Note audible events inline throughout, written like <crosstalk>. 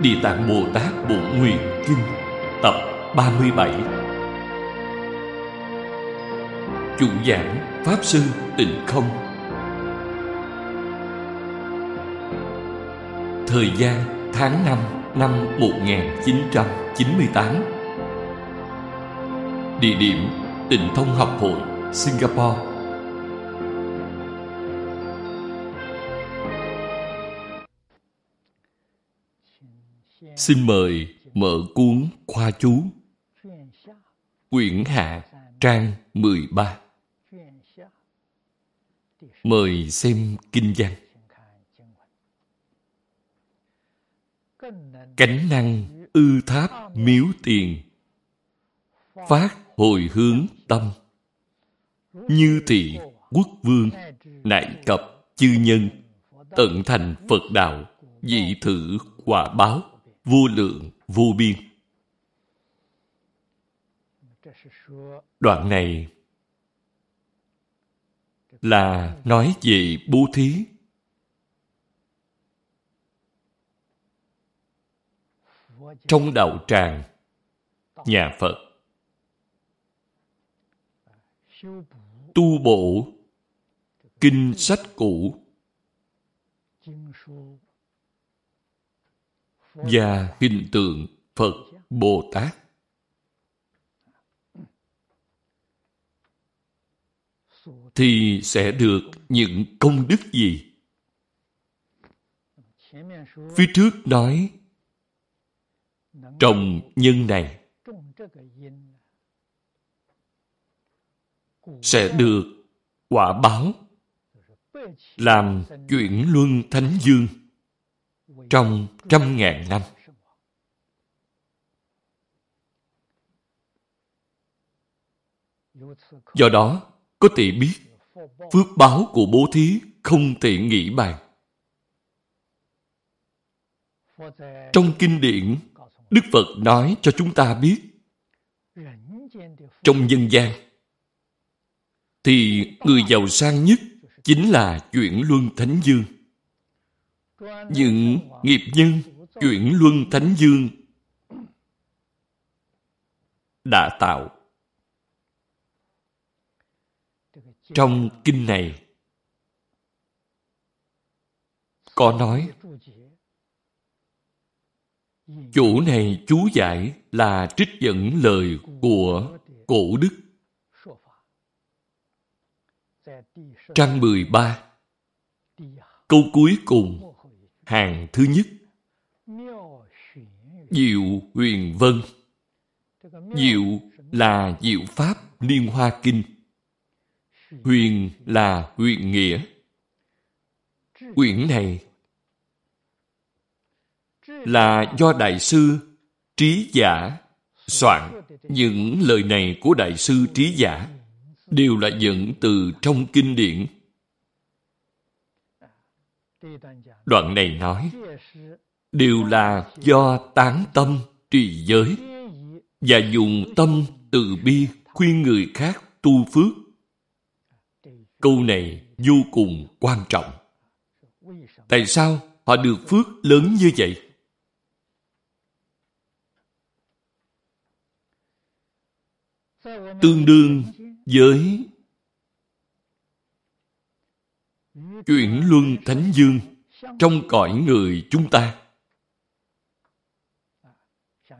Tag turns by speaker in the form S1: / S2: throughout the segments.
S1: Địa Tạng Bồ Tát Bổn Nguyện Kinh, Tập 37 Chủ giảng Pháp Sư Tịnh Không. Thời gian tháng 5 năm 1998 Địa điểm Tịnh Thông Học Hội, Singapore. Xin mời mở cuốn Khoa Chú. Quyển Hạ, Trang 13 Mời xem kinh văn. Cánh năng ư tháp miếu tiền. Phát hồi hướng tâm. Như thị quốc vương, Nại cập chư nhân, Tận thành Phật đạo, Dị thử quả báo vô lượng, vô biên. Đoạn này là nói về bố thí. Trong đạo tràng, nhà Phật, tu bổ kinh sách cũ và hình tượng Phật Bồ Tát. Thì sẽ được những công đức gì? Phía trước nói trồng nhân này sẽ được quả báo, làm chuyển luân thánh dương trong trăm ngàn năm. Do đó, có thể biết phước báo của bố thí không thể nghĩ bàn. Trong kinh điển, Đức Phật nói cho chúng ta biết trong nhân gian thì người giàu sang nhất chính là chuyển luân thánh dương những nghiệp nhân chuyển luân thánh dương đã tạo. Trong kinh này có nói chủ này chú giải là trích dẫn lời của cổ đức. Trang 13 câu cuối cùng hàng thứ nhất. Diệu huyền vân. Diệu là diệu pháp liên hoa kinh. Huyền là huyền nghĩa. Quyển này là do đại sư trí giả soạn. Những lời này của đại sư trí giả đều là dẫn từ trong kinh điển. Đoạn này nói, đều là do tán tâm trì giới và dùng tâm từ bi khuyên người khác tu phước. Câu này vô cùng quan trọng. Tại sao họ được phước lớn như vậy? Tương đương với chuyển luân thánh dương trong cõi người chúng ta.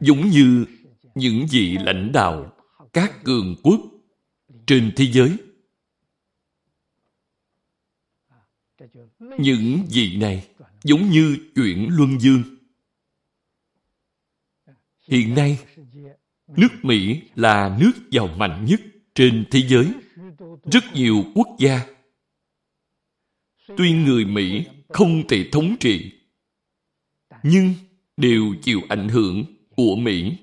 S1: Giống như những vị lãnh đạo các cường quốc trên thế giới. Những vị này giống như chuyển luân dương. Hiện nay, nước Mỹ là nước giàu mạnh nhất trên thế giới. Rất nhiều quốc gia Tuy người Mỹ không thể thống trị, nhưng đều chịu ảnh hưởng của Mỹ.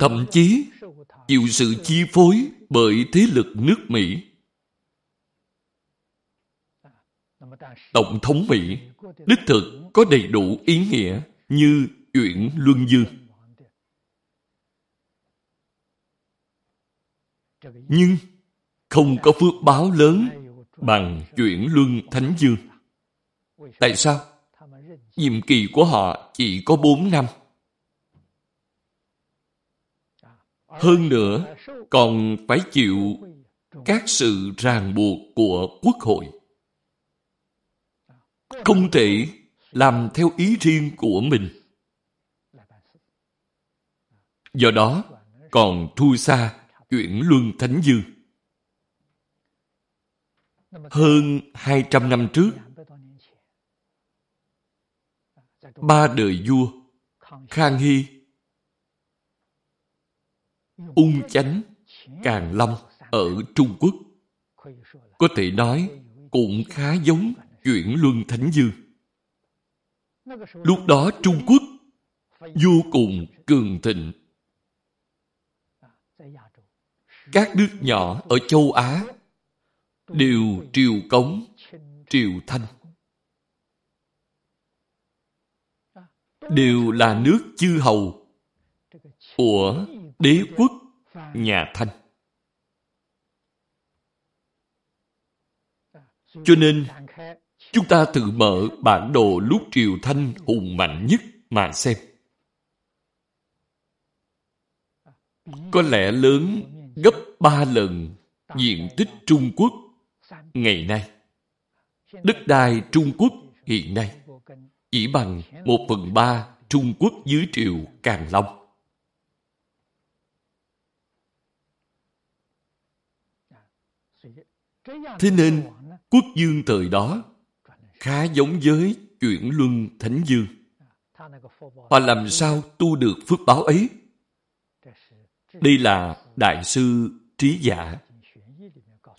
S1: Thậm chí chịu sự chi phối bởi thế lực nước Mỹ. Tổng thống Mỹ đích thực có đầy đủ ý nghĩa như chuyển luân dương. Nhưng không có phước báo lớn bằng chuyển luân thánh dương. Tại sao? nhiệm kỳ của họ chỉ có 4 năm. Hơn nữa, còn phải chịu các sự ràng buộc của quốc hội. Không thể làm theo ý riêng của mình. Do đó, còn thua xa chuyển luân thánh dương. Hơn 200 năm trước, ba đời vua Khang Hy, Ung Chánh, Càng Long ở Trung Quốc có thể nói cũng khá giống chuyển luân thánh dương. Lúc đó Trung Quốc vô cùng cường thịnh. Các nước nhỏ ở châu Á đều triều cống, triều thanh. Đều là nước chư hầu của đế quốc nhà Thanh. Cho nên, chúng ta tự mở bản đồ lúc triều Thanh hùng mạnh nhất mà xem. Có lẽ lớn gấp ba lần diện tích Trung Quốc ngày nay. Đất đai Trung Quốc hiện nay chỉ bằng một phần ba Trung Quốc dưới triều Càn Long. Thế nên, quốc dương thời đó khá giống với chuyển luân thánh dương. Họ làm sao tu được phước báo ấy? Đây là Đại sư Trí Giả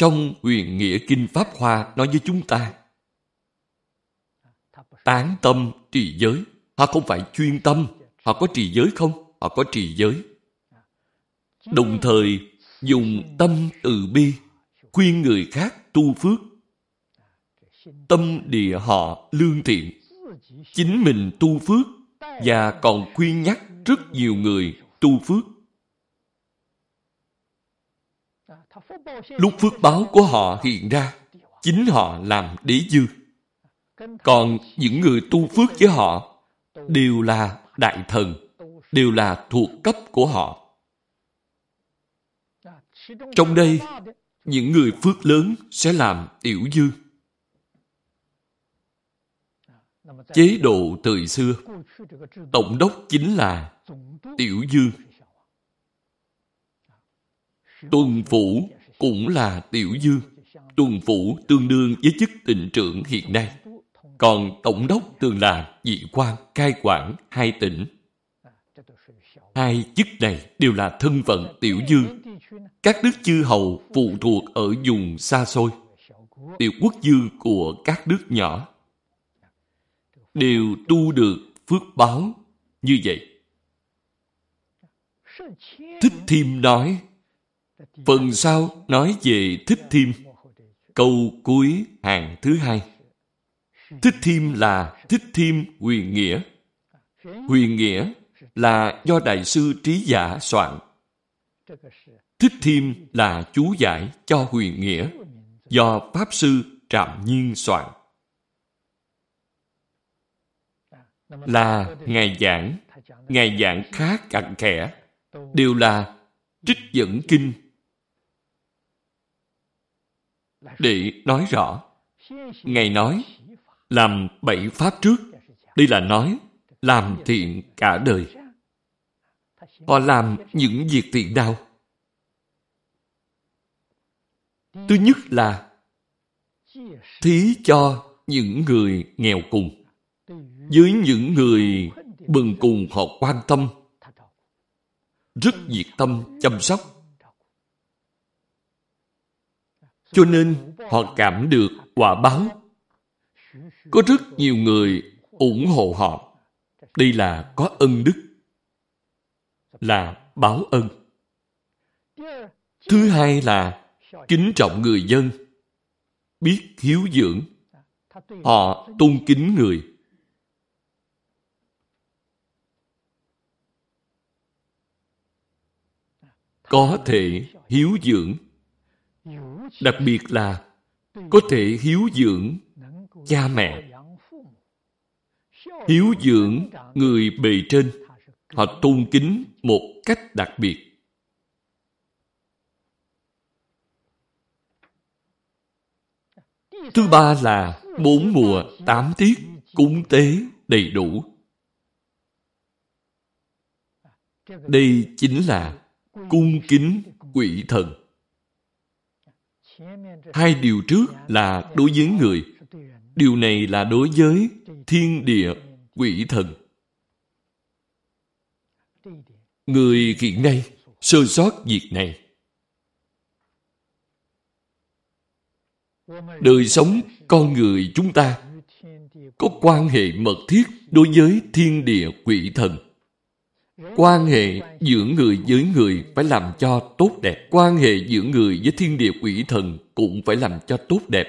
S1: trong huyền nghĩa Kinh Pháp Hoa nói với chúng ta. Tán tâm trì giới. Họ không phải chuyên tâm. Họ có trì giới không? Họ có trì giới. Đồng thời, dùng tâm từ bi, khuyên người khác tu phước. Tâm địa họ lương thiện. Chính mình tu phước và còn khuyên nhắc rất nhiều người tu phước. Lúc phước báo của họ hiện ra, chính họ làm đế dư. Còn những người tu phước với họ đều là đại thần, đều là thuộc cấp của họ. Trong đây, những người phước lớn sẽ làm tiểu dư. Chế độ thời xưa, tổng đốc chính là tiểu dư. Tuần phủ cũng là tiểu dư. Tuần phủ tương đương với chức tỉnh trưởng hiện nay. Còn tổng đốc tương là vị quan cai quản hai tỉnh. Hai chức này đều là thân phận tiểu dư. Các nước chư hầu phụ thuộc ở vùng xa xôi. Tiểu quốc dương của các nước nhỏ đều tu được phước báo như vậy. Thích Thiêm nói, phần sau nói về Thích Thiêm, câu cuối hàng thứ hai. Thích Thiêm là Thích Thiêm huyền nghĩa. Huyền nghĩa là do Đại sư Trí Giả soạn. Thích Thiêm là chú giải cho huyền nghĩa do Pháp Sư Trạm Nhiên soạn. Là Ngài giảng, Ngài giảng khá cặn kẽ, đều là trích dẫn kinh để nói rõ. Ngài nói, làm bảy pháp trước, đây là nói, làm thiện cả đời. Họ làm những việc thiện nào? Thứ nhất là thí cho những người nghèo cùng. Với những người bần cùng họ quan tâm, rất nhiệt tâm chăm sóc. Cho nên họ cảm được quả báo. Có rất nhiều người ủng hộ họ. Đây là có ân đức. Là báo ân. Thứ hai là kính trọng người dân, biết hiếu dưỡng. Họ tôn kính người. Có thể hiếu dưỡng. Đặc biệt là có thể hiếu dưỡng cha mẹ. hiếu dưỡng người bề trên. Họ tôn kính một cách đặc biệt. Thứ ba là bốn mùa tám tiết cúng tế đầy đủ. Đây chính là cung kính quỷ thần hai điều trước là đối với người. Điều này là đối với thiên địa quỷ thần. Người hiện nay sơ sót việc này. Đời sống con người chúng ta có quan hệ mật thiết đối với thiên địa quỷ thần quan hệ giữa người với người phải làm cho tốt đẹp. Quan hệ giữa người với thiên địa quỷ thần cũng phải làm cho tốt đẹp.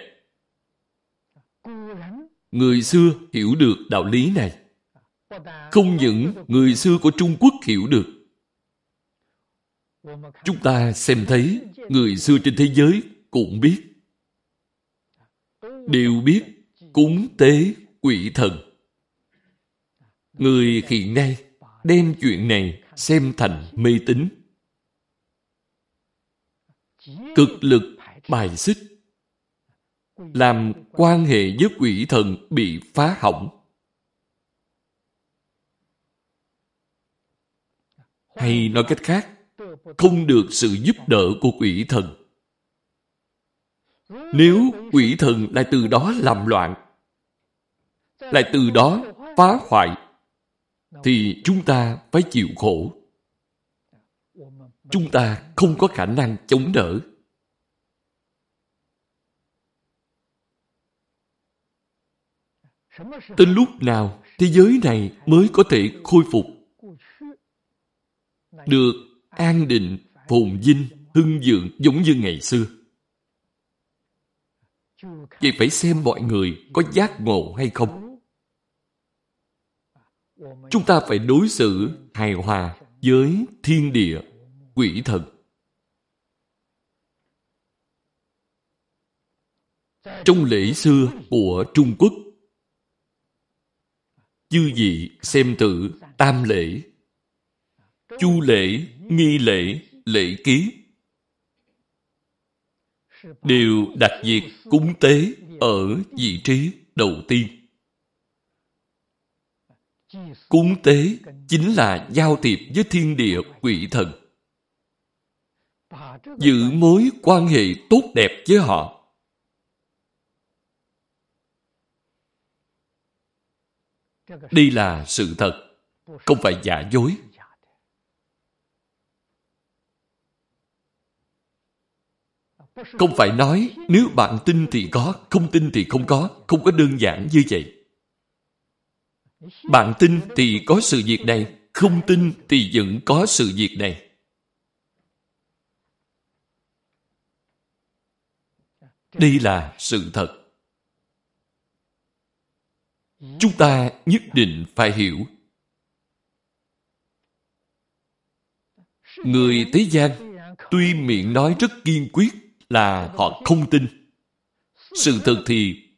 S1: Người xưa hiểu được đạo lý này. Không những người xưa của trung quốc hiểu được. Chúng ta xem thấy người xưa trên thế giới cũng biết. Đều biết cúng tế quỷ thần. Người hiện nay đem chuyện này xem thành mê tín. Cực lực bài xích. Làm quan hệ với quỷ thần bị phá hỏng. Hay nói cách khác không được sự giúp đỡ của quỷ thần. Nếu quỷ thần lại từ đó làm loạn, lại từ đó phá hoại, thì chúng ta phải chịu khổ. Chúng ta không có khả năng chống đỡ. Tới lúc nào thế giới này mới có thể khôi phục? Được an định, phồn vinh, hưng vượng giống như ngày xưa. Vậy phải xem mọi người có giác ngộ hay không. Chúng ta phải đối xử hài hòa với thiên địa, quỷ thần. Trong lễ xưa của Trung Quốc, chư vị xem tự tam lễ, chu lễ, nghi lễ, lễ ký đều đặt việc cúng tế ở vị trí đầu tiên. Cúng tế chính là giao thiệp với thiên địa quỷ thần. Giữ mối quan hệ tốt đẹp với họ. Đây là sự thật, không phải giả dối. Không phải nói nếu bạn tin thì có, không tin thì không có, không có đơn giản như vậy. Bạn tin thì có sự việc này, không tin thì vẫn có sự việc này. Đây là sự thật. Chúng ta nhất định phải hiểu. Người thế gian tuy miệng nói rất kiên quyết là họ không tin. Sự thật thì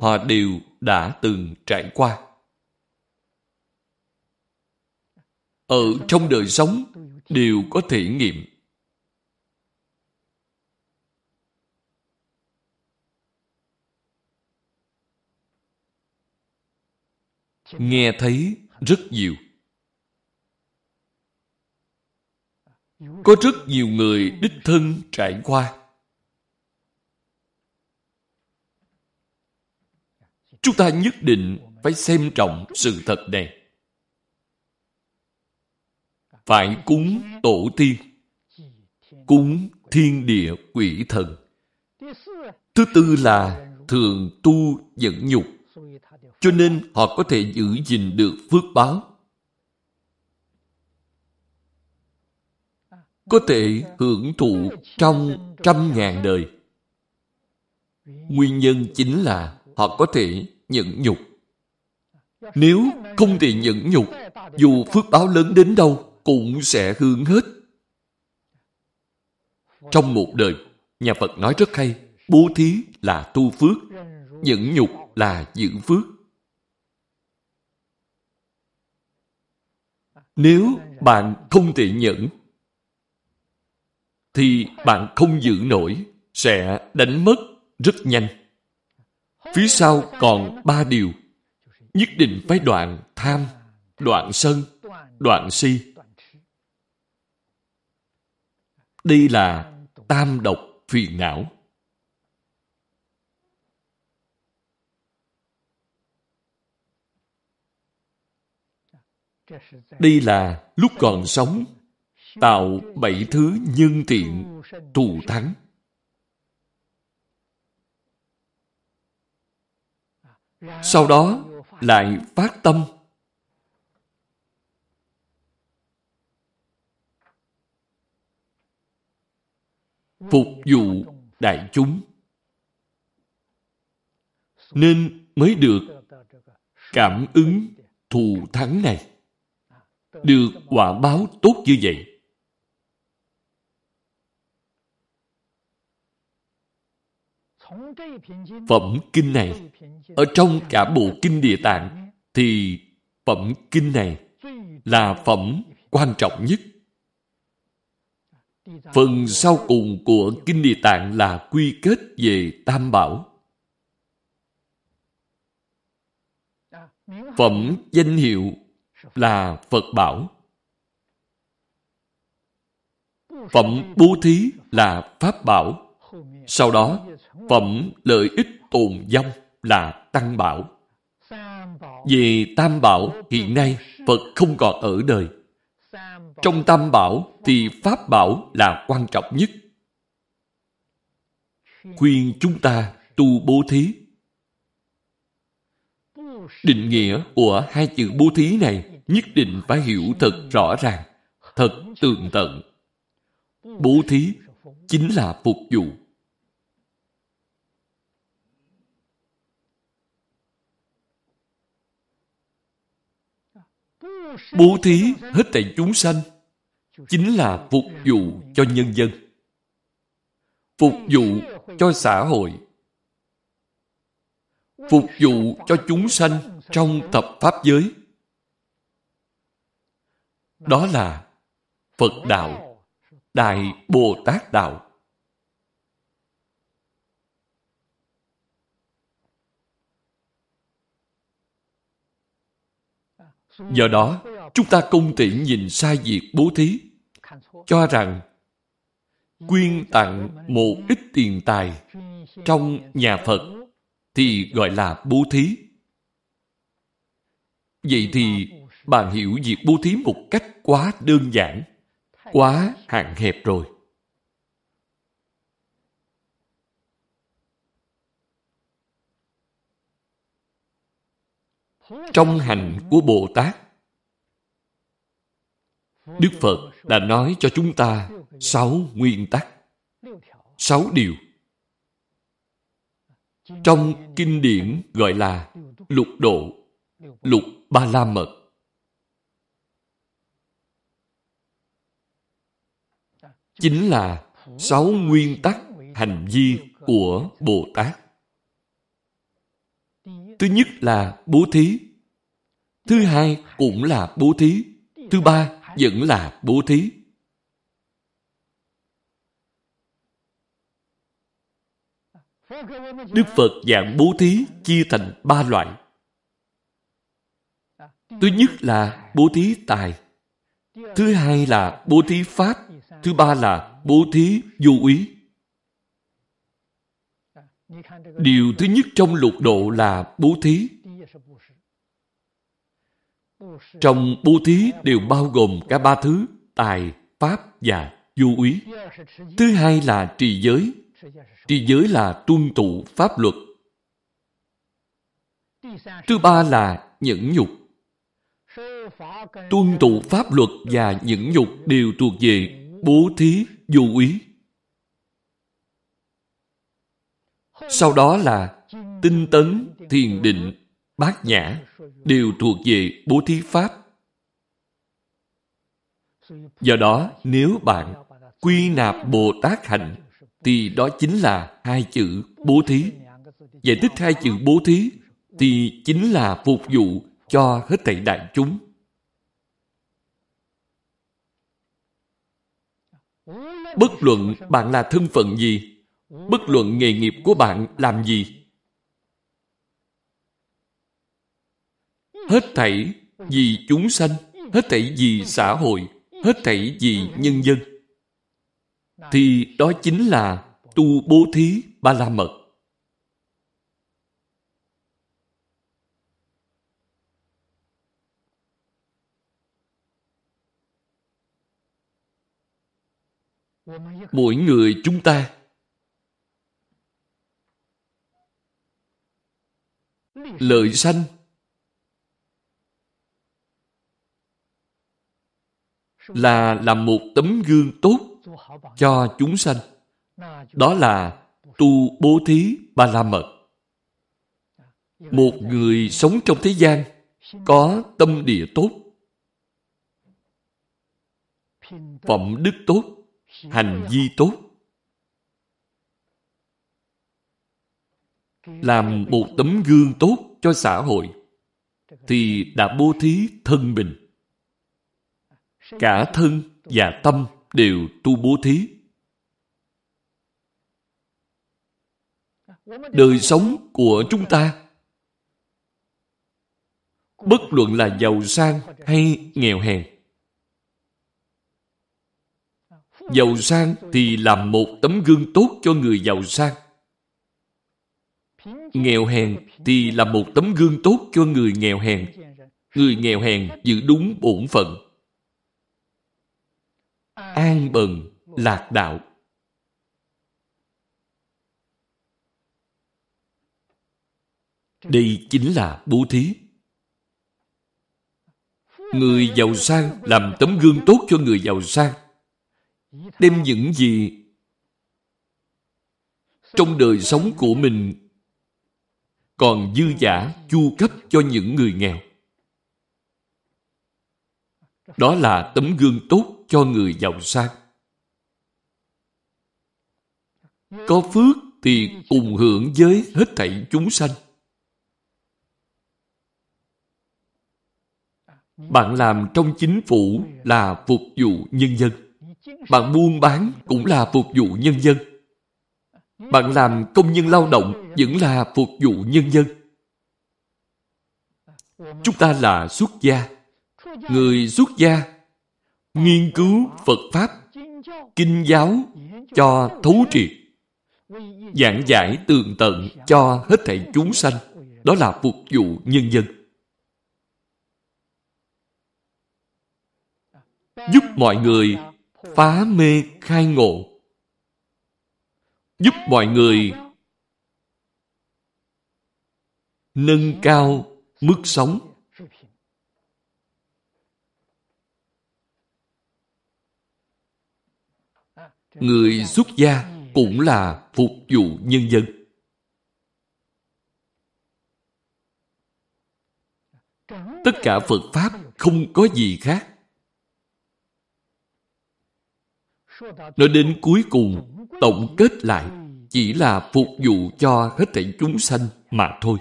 S1: họ đều đã từng trải qua. Ở trong đời sống đều có thể nghiệm. Nghe thấy rất nhiều. Có rất nhiều người đích thân trải qua. Chúng ta nhất định phải xem trọng sự thật này. Phải cúng tổ tiên, cúng thiên địa quỷ thần. Thứ tư là thường tu dẫn nhục, cho nên họ có thể giữ gìn được phước báo. Có thể hưởng thụ trong trăm ngàn đời. Nguyên nhân chính là họ có thể nhẫn nhục. Nếu không thể nhẫn nhục, dù phước báo lớn đến đâu, cũng sẽ hướng hết. Trong một đời, nhà Phật nói rất hay, bố thí là tu phước, nhẫn nhục là giữ phước. Nếu bạn không thể nhẫn, thì bạn không giữ nổi, sẽ đánh mất rất nhanh. Phía sau còn ba điều. Nhất định phải đoạn tham, đoạn sân, đoạn si. Đây là tam độc phiền não. Đây là lúc còn sống, tạo bảy thứ nhân thiện, thù thắng. Sau đó lại phát tâm phục vụ đại chúng. Nên mới được cảm ứng thù thắng này, được quả báo tốt như vậy. Phẩm kinh này, ở trong cả bộ kinh địa tạng thì phẩm kinh này là phẩm quan trọng nhất phần sau cùng của kinh địa tạng là quy kết về tam bảo. Phẩm danh hiệu là phật bảo. Phẩm bố thí là pháp bảo. Sau đó, phẩm lợi ích tồn vong là tăng bảo. Về tam bảo, hiện nay phật không còn ở đời trong tam bảo thì pháp bảo là quan trọng nhất. Khuyên chúng ta tu bố thí. Định nghĩa của hai chữ bố thí này nhất định phải hiểu thật rõ ràng, thật tường tận. Bố thí chính là phục vụ Bố thí hết thảy chúng sanh chính là phục vụ cho nhân dân. Phục vụ cho xã hội. Phục vụ cho chúng sanh trong tập pháp giới. Đó là Phật Đạo, Đại Bồ Tát Đạo. Do đó, chúng ta không thể nhìn sai việc bố thí, cho rằng quyên tặng một ít tiền tài trong nhà Phật thì gọi là bố thí. Vậy thì bạn hiểu việc bố thí một cách quá đơn giản, quá hạn hẹp rồi. Trong hành của Bồ Tát, Đức Phật đã nói cho chúng ta sáu nguyên tắc, sáu điều. Trong kinh điển gọi là lục độ, lục ba la mật. Chính là sáu nguyên tắc hành vi của Bồ Tát. Thứ nhất là bố thí. Thứ hai cũng là bố thí. Thứ ba vẫn là bố thí. Đức Phật dạng bố thí chia thành ba loại. Thứ nhất là bố thí tài. Thứ hai là bố thí pháp. Thứ ba là bố thí vô úy. Điều thứ nhất trong lục độ là bố thí. Trong bố thí đều bao gồm cả ba thứ tài, pháp và vô úy. Thứ hai là trì giới. Trì giới là tuân tụ pháp luật. Thứ ba là nhẫn nhục. Tuân tụ pháp luật và nhẫn nhục đều thuộc về bố thí vô úy. Sau đó là tinh tấn, thiền định, bát nhã đều thuộc về bố thí pháp. Do đó, nếu bạn quy nạp Bồ Tát hạnh thì đó chính là hai chữ bố thí. Giải thích hai chữ bố thí thì chính là phục vụ cho hết thảy đại chúng. Bất luận bạn là thân phận gì, bất luận nghề nghiệp của bạn làm gì, hết thảy vì chúng sanh, hết thảy vì xã hội, hết thảy vì nhân dân, thì đó chính là tu bố thí ba la mật. mỗi người chúng ta lợi sanh là làm một tấm gương tốt cho chúng sanh. Đó là tu bố thí ba la mật. Một người sống trong thế gian có tâm địa tốt, phẩm đức tốt, hành vi tốt, làm một tấm gương tốt cho xã hội, thì đã bố thí thân mình cả thân và tâm đều tu bố thí. Đời sống của chúng ta bất luận là giàu sang hay nghèo hèn. Giàu sang thì làm một tấm gương tốt cho người giàu sang. Nghèo hèn thì là một tấm gương tốt cho người nghèo hèn. Người nghèo hèn giữ đúng bổn phận. An bần lạc đạo. Đây chính là bố thí. Người giàu sang làm tấm gương tốt cho người giàu sang. Đem những gì trong đời sống của mình còn dư giả chu cấp cho những người nghèo đó là tấm gương tốt cho người giàu sang. Có phước thì cùng hưởng với hết thảy chúng sanh. Bạn làm trong chính phủ là phục vụ nhân dân. Bạn buôn bán cũng là phục vụ nhân dân. Bạn làm công nhân lao động vẫn là phục vụ nhân dân. Chúng ta là xuất gia. Người xuất gia nghiên cứu Phật Pháp, Kinh giáo cho thấu triệt, giảng giải tường tận cho hết thảy chúng sanh, đó là phục vụ nhân dân. Giúp mọi người phá mê khai ngộ, giúp mọi người nâng cao mức sống người xuất gia cũng là phục vụ nhân dân. Tất cả Phật Pháp không có gì khác. Nói đến cuối cùng, tổng kết lại chỉ là phục vụ cho hết thảy chúng sanh mà thôi.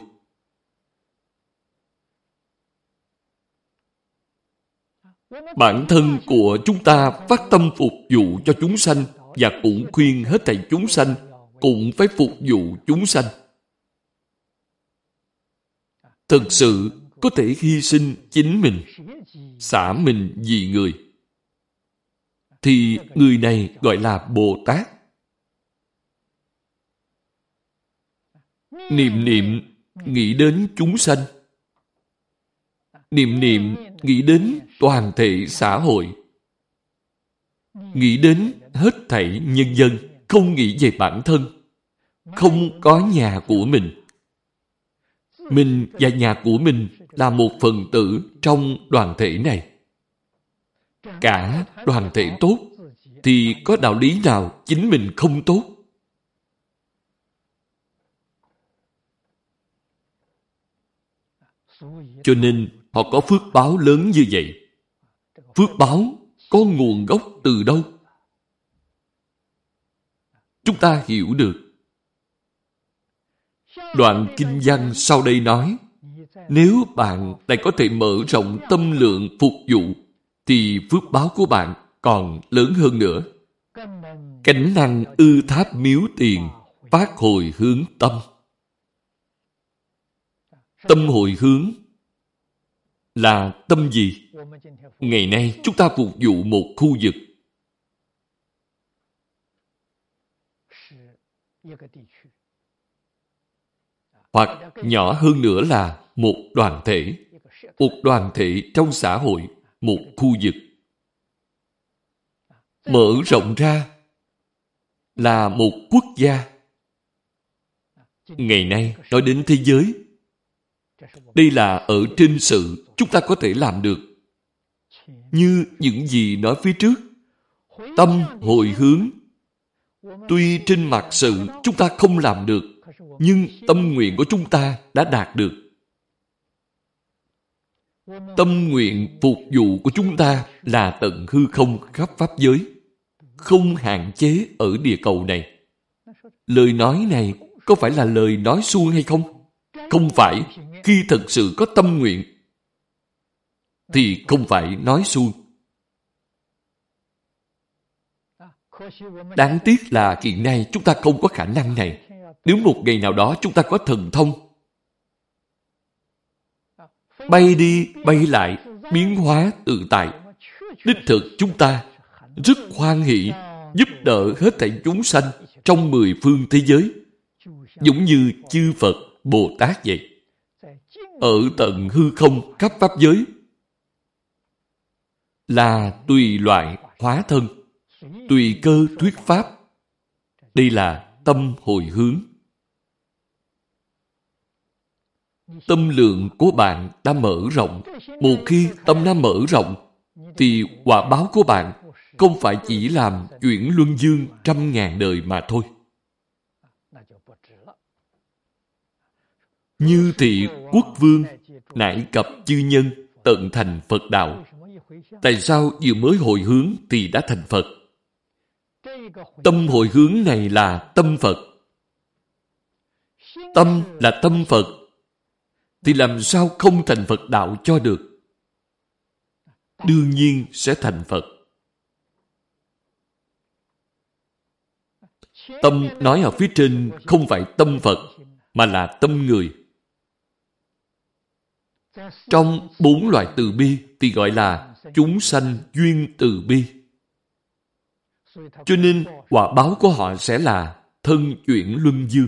S1: Bản thân của chúng ta phát tâm phục vụ cho chúng sanh và cũng khuyên hết thảy chúng sanh cũng phải phục vụ chúng sanh. Thực sự có thể hy sinh chính mình, xả mình vì người. Thì người này gọi là Bồ Tát. Niệm niệm nghĩ đến chúng sanh. Niệm niệm nghĩ đến toàn thể xã hội. Nghĩ đến hết thảy nhân dân, không nghĩ về bản thân, không có nhà của mình. Mình và nhà của mình là một phần tử trong đoàn thể này. Cả đoàn thể tốt, thì có đạo lý nào chính mình không tốt? Cho nên họ có phước báo lớn như vậy. Phước báo có nguồn gốc từ đâu? Chúng ta hiểu được. Đoạn kinh văn sau đây nói, nếu bạn lại có thể mở rộng tâm lượng phục vụ, thì phước báo của bạn còn lớn hơn nữa. Cảnh năng ư tháp miếu tiền, phát hồi hướng tâm. Tâm hồi hướng là tâm gì? Ngày nay chúng ta phục vụ một khu vực. Hoặc nhỏ hơn nữa là một đoàn thể, một đoàn thể trong xã hội, một khu vực. Mở rộng ra là một quốc gia. Ngày nay, nói đến thế giới, đây là ở trên sự chúng ta có thể làm được. Như những gì nói phía trước, tâm hồi hướng. Tuy trên mặt sự chúng ta không làm được, nhưng tâm nguyện của chúng ta đã đạt được. Tâm nguyện phục vụ của chúng ta là tận hư không khắp pháp giới, không hạn chế ở địa cầu này. Lời nói này có phải là lời nói suông hay không? Không phải, khi thật sự có tâm nguyện, thì không phải nói suông. Đáng tiếc là hiện nay chúng ta không có khả năng này. Nếu một ngày nào đó chúng ta có thần thông, bay đi, bay lại, biến hóa tự tại. Đích thực chúng ta rất hoan hỷ giúp đỡ hết thảy chúng sanh trong mười phương thế giới, giống như chư Phật, Bồ Tát vậy. Ở tận hư không khắp pháp giới là tùy loại hóa thân, tùy cơ thuyết pháp. Đây là tâm hồi hướng. Tâm lượng của bạn đã mở rộng. Một khi tâm đã mở rộng, thì quả báo của bạn không phải chỉ làm chuyển luân dương trăm ngàn đời mà thôi. Như thị quốc vương, nải cập chư nhân, tận thành Phật đạo. Tại sao vừa mới hồi hướng thì đã thành Phật? Tâm hồi hướng này là tâm Phật. Tâm là tâm Phật thì làm sao không thành Phật đạo cho được? Đương nhiên sẽ thành Phật. Tâm nói ở phía trên không phải tâm Phật, mà là tâm người. Trong bốn loại từ bi thì gọi là chúng sanh duyên từ bi. Cho nên quả báo của họ sẽ là thân chuyển luân dương.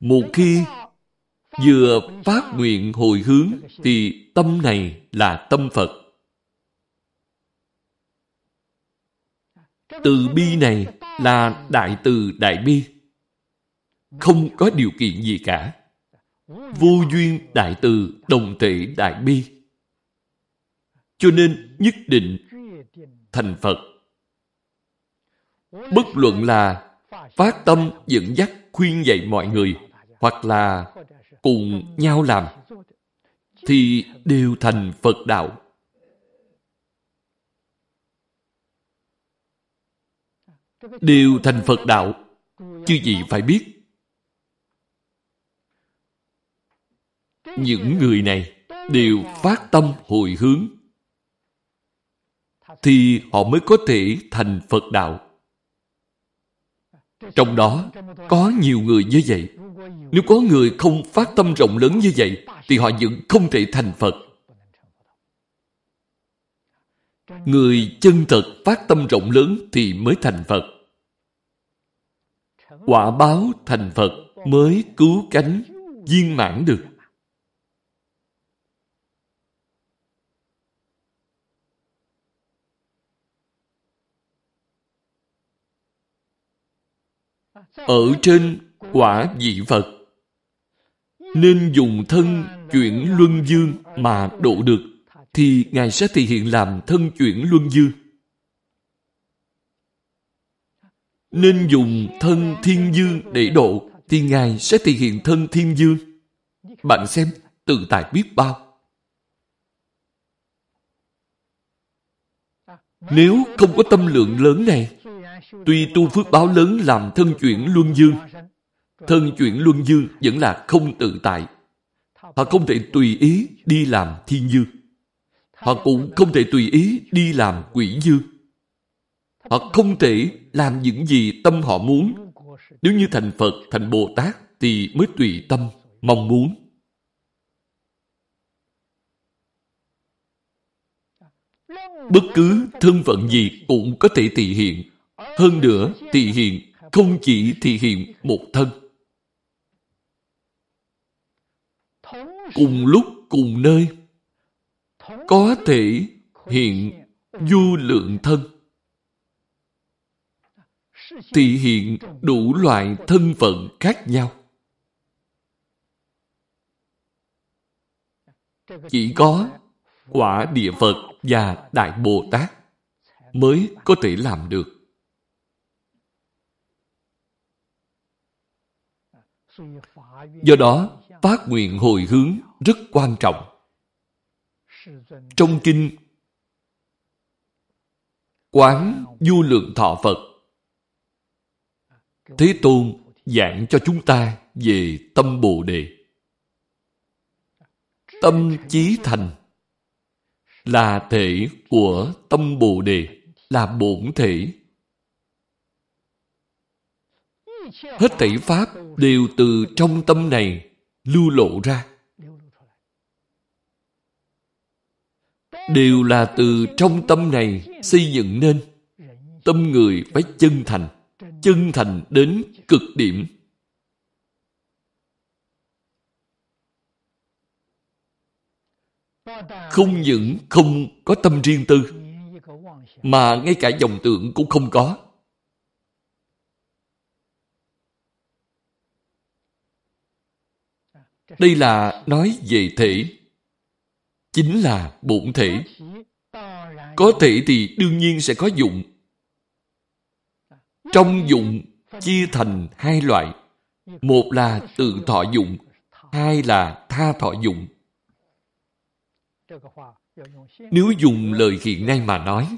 S1: Một khi vừa phát nguyện hồi hướng thì tâm này là tâm Phật. Từ bi này là đại từ đại bi. Không có điều kiện gì cả. Vô duyên đại từ, đồng thể đại bi. Cho nên nhất định thành Phật. Bất luận là phát tâm dẫn dắt khuyên dạy mọi người, hoặc là cùng nhau làm, thì đều thành Phật đạo. Đều thành Phật đạo. Chứ gì phải biết. Những người này đều phát tâm hồi hướng thì họ mới có thể thành Phật đạo. Trong đó có nhiều người như vậy. Nếu có người không phát tâm rộng lớn như vậy, thì họ vẫn không thể thành Phật. Người chân thật phát tâm rộng lớn thì mới thành Phật. Quả báo thành Phật mới cứu cánh, viên mãn được. Ở trên quả vị Phật nên dùng thân chuyển luân dương mà độ được thì Ngài sẽ thể hiện làm thân chuyển luân dương. Nên dùng thân thiên dương để độ thì Ngài sẽ thể hiện thân thiên dương. Bạn xem, tự tại biết bao. Nếu không có tâm lượng lớn này, tuy tu phước báo lớn làm thân chuyển luân dương, thân chuyển luân dương vẫn là không tự tại. Họ không thể tùy ý đi làm thiên dương. Họ cũng không thể tùy ý đi làm quỷ dương. Họ không thể làm những gì tâm họ muốn. Nếu như thành Phật, thành Bồ Tát thì mới tùy tâm, mong muốn. Bất cứ thân phận gì cũng có thể thị hiện. Hơn nữa, thị hiện không chỉ thị hiện một thân. Cùng lúc, cùng nơi, có thể hiện du lượng thân. Thị hiện đủ loại thân phận khác nhau. Chỉ có quả địa Phật và Đại Bồ Tát mới có thể làm được. Do đó, phát nguyện hồi hướng rất quan trọng. Trong kinh Quán Du Lượng Thọ Phật Thế Tôn giảng cho chúng ta về tâm Bồ Đề. Tâm chí thành là thể của tâm Bồ Đề, là bổn thể. Hết thảy Pháp đều từ trong tâm này lưu lộ ra. Đều là từ trong tâm này xây dựng nên. Tâm người phải chân thành, chân thành đến cực điểm. Không những không có tâm riêng tư, mà ngay cả dòng tượng cũng không có. Đây là nói về thể, chính là bổn thể. Có thể thì đương nhiên sẽ có dụng. Trong dụng chia thành hai loại. Một là tự thọ dụng, hai là tha thọ dụng. Nếu dùng lời hiện nay mà nói,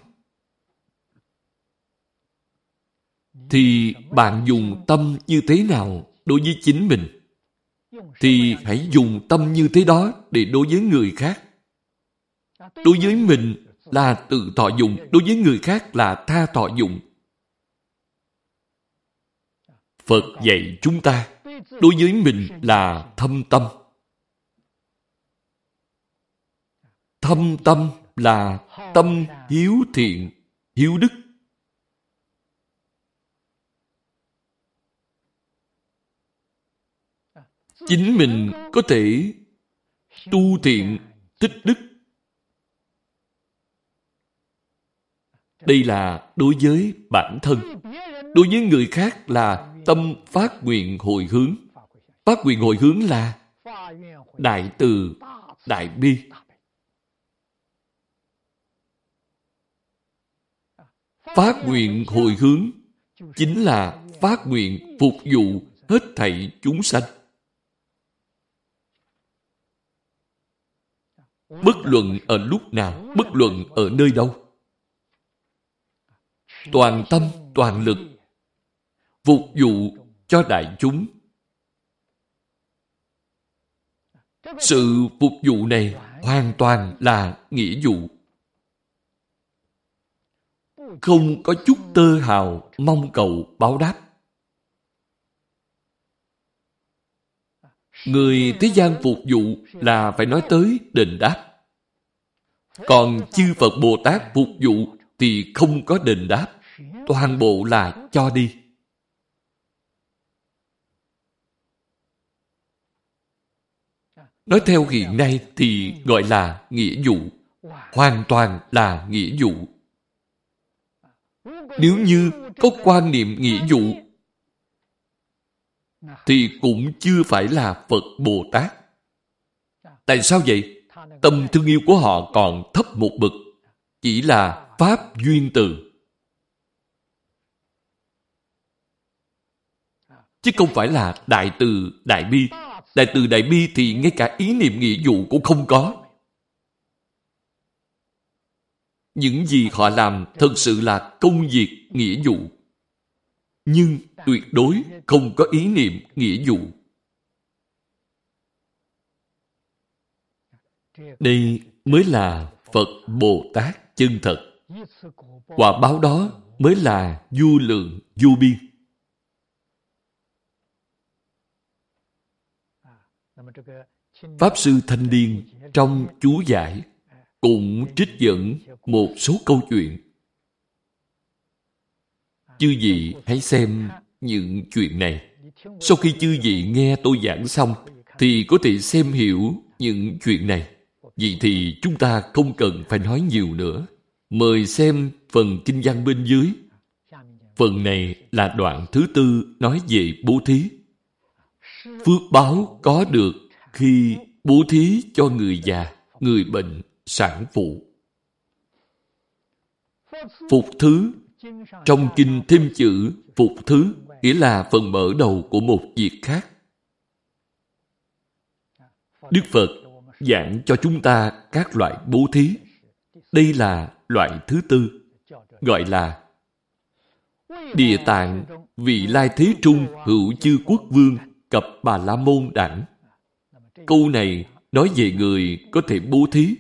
S1: thì bạn dùng tâm như thế nào đối với chính mình? Thì hãy dùng tâm như thế đó để đối với người khác. Đối với mình là tự thọ dụng, đối với người khác là tha thọ dụng. Phật dạy chúng ta, đối với mình là thâm tâm. Thâm tâm là tâm hiếu thiện, hiếu đức. Chính mình có thể tu thiện, tích đức. Đây là đối với bản thân. Đối với người khác là tâm phát nguyện hồi hướng. Phát nguyện hồi hướng là đại từ, đại bi. Phát nguyện hồi hướng chính là phát nguyện phục vụ hết thảy chúng sanh. Bất luận ở lúc nào, bất luận ở nơi đâu. Toàn tâm, toàn lực phục vụ cho đại chúng. Sự phục vụ này hoàn toàn là nghĩa vụ không có chút tơ hào mong cầu báo đáp. Người thế gian phục vụ là phải nói tới đền đáp. Còn chư Phật Bồ Tát phục vụ thì không có đền đáp. Toàn bộ là cho đi. Nói theo hiện nay thì gọi là nghĩa vụ. Hoàn toàn là nghĩa vụ. Nếu như có quan niệm nghĩa vụ thì cũng chưa phải là Phật Bồ Tát. Tại sao vậy? Tâm thương yêu của họ còn thấp một bậc, chỉ là Pháp duyên từ. Chứ không phải là Đại từ Đại Bi. Đại từ Đại Bi thì ngay cả ý niệm nghĩa vụ cũng không có. Những gì họ làm thật sự là công việc nghĩa vụ. Nhưng tuyệt đối không có ý niệm, nghĩa vụ. Đây mới là Phật Bồ Tát chân thật. Quả báo đó mới là du lượng du biên. Pháp Sư Thanh Điên trong chú giải cũng trích dẫn một số câu chuyện. Chư vị hãy xem những chuyện này. Sau khi chư vị nghe tôi giảng xong, thì có thể xem hiểu những chuyện này. Vậy thì chúng ta không cần phải nói nhiều nữa. Mời xem phần kinh văn bên dưới. Phần này là đoạn thứ tư nói về bố thí. Phước báo có được khi bố thí cho người già, người bệnh, sản phụ. Phục thứ trong kinh thêm chữ phục thứ nghĩa là phần mở đầu của một việc khác. Đức Phật giảng cho chúng ta các loại bố thí. Đây là loại thứ tư, gọi là Địa tạng vị lai thế trung hữu chư quốc vương cập bà la môn đẳng. Câu này nói về người có thể bố thí.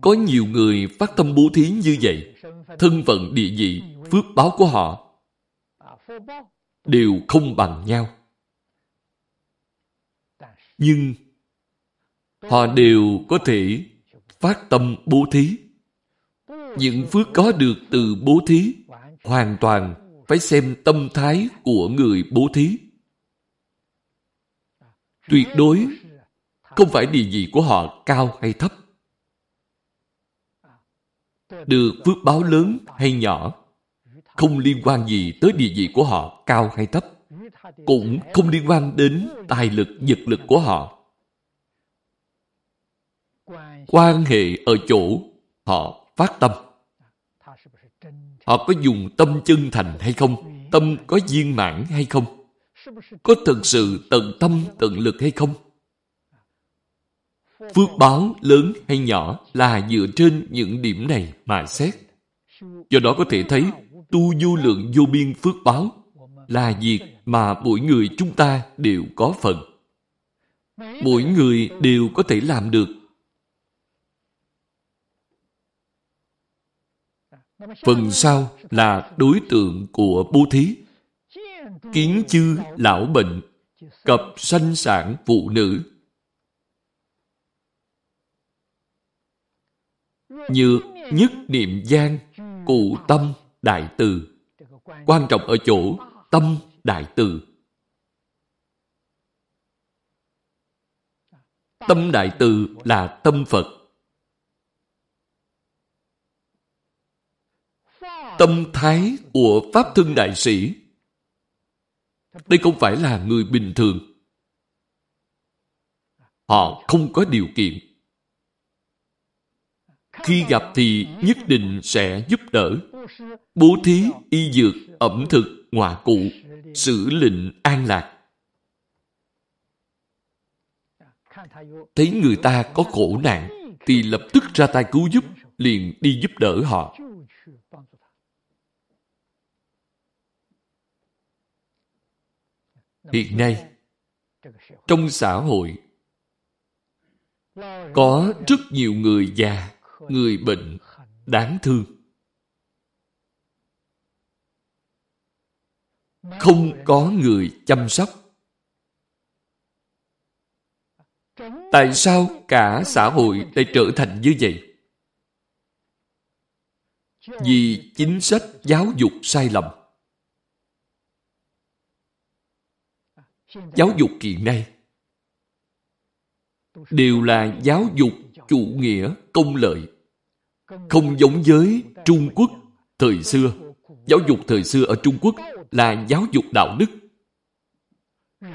S1: Có nhiều người phát tâm bố thí như vậy, thân phận địa vị, phước báo của họ đều không bằng nhau. Nhưng họ đều có thể phát tâm bố thí. Những phước có được từ bố thí hoàn toàn phải xem tâm thái của người bố thí. Tuyệt đối không phải địa vị của họ cao hay thấp. Được phước báo lớn hay nhỏ không liên quan gì tới địa vị của họ cao hay thấp. Cũng không liên quan đến tài lực, vật lực của họ. Quan hệ ở chỗ họ phát tâm. Họ có dùng tâm chân thành hay không? Tâm có viên mãn hay không? Có thực sự tận tâm, tận lực hay không? Phước báo lớn hay nhỏ là dựa trên những điểm này mà xét. Do đó có thể thấy tu vô lượng vô biên phước báo là việc mà mỗi người chúng ta đều có phần. Mỗi người đều có thể làm được. Phần sau là đối tượng của bố thí. Kiến chư lão bệnh, cập sanh sản phụ nữ. Như nhất niệm gian, cụ tâm đại từ. Quan trọng ở chỗ tâm đại từ. Tâm đại từ là tâm Phật. Tâm thái của Pháp Thân Đại Sĩ đây không phải là người bình thường. Họ không có điều kiện. Khi gặp thì nhất định sẽ giúp đỡ. Bố thí, y dược, ẩm thực, ngoại cụ, xử lệnh an lạc. Thấy người ta có khổ nạn thì lập tức ra tay cứu giúp, liền đi giúp đỡ họ. Hiện nay, trong xã hội có rất nhiều người già, người bệnh, đáng thương. Không có người chăm sóc. Tại sao cả xã hội lại trở thành như vậy? Vì chính sách giáo dục sai lầm. Giáo dục hiện nay đều là giáo dục chủ nghĩa công lợi. Không giống với Trung Quốc thời xưa. Giáo dục thời xưa ở Trung Quốc là giáo dục đạo đức.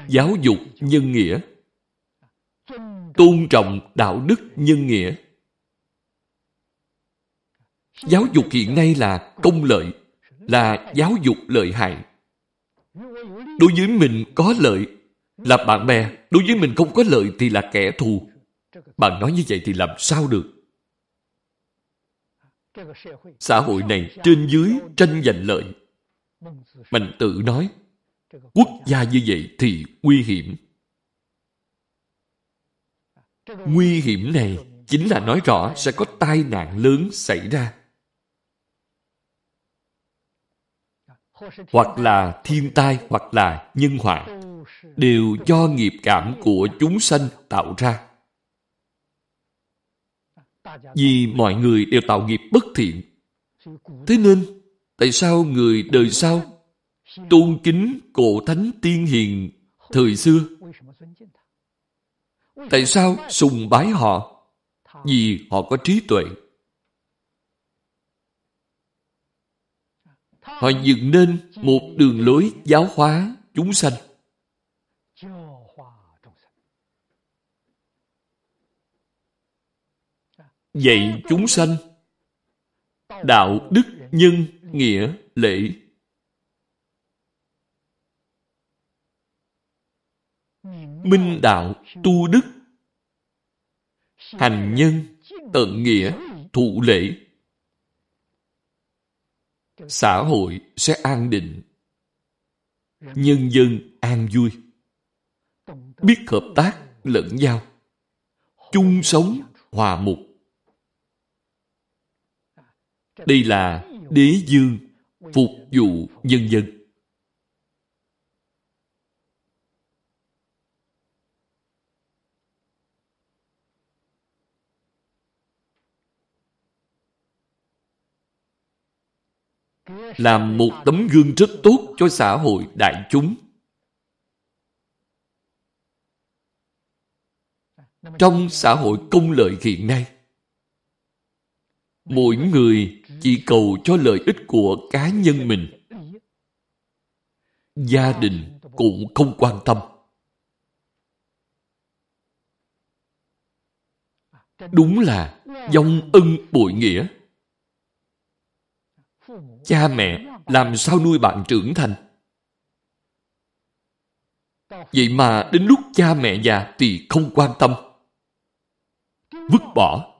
S1: Giáo dục nhân nghĩa. Tôn trọng đạo đức nhân nghĩa. Giáo dục hiện nay là công lợi, là giáo dục lợi hại. Đối với mình có lợi là bạn bè, đối với mình không có lợi thì là kẻ thù. Bạn nói như vậy thì làm sao được? Xã hội này trên dưới tranh giành lợi. Mạnh tự nói, quốc gia như vậy thì nguy hiểm. Nguy hiểm này chính là nói rõ sẽ có tai nạn lớn xảy ra. Hoặc là thiên tai, hoặc là nhân họa, đều do nghiệp cảm của chúng sanh tạo ra. Vì mọi người đều tạo nghiệp bất thiện. Thế nên, tại sao người đời sau tôn kính cổ thánh tiên hiền thời xưa? Tại sao sùng bái họ? Vì họ có trí tuệ. Họ dựng nên một đường lối giáo hóa chúng sanh. Dạy chúng sanh. Đạo đức nhân nghĩa lễ. Minh đạo tu đức. Hành nhân tận nghĩa thụ lễ. Xã hội sẽ an định. Nhân dân an vui. Biết hợp tác lẫn nhau. Chung sống hòa mục đây là đế dương phục vụ nhân dân làm một tấm gương rất tốt cho xã hội đại chúng. Trong xã hội công lợi hiện nay, mỗi người chỉ cầu cho lợi ích của cá nhân mình. Gia đình cũng không quan tâm. Đúng là dòng ân bội nghĩa Cha mẹ làm sao nuôi bạn trưởng thành? Vậy mà đến lúc cha mẹ già thì không quan tâm. Vứt bỏ.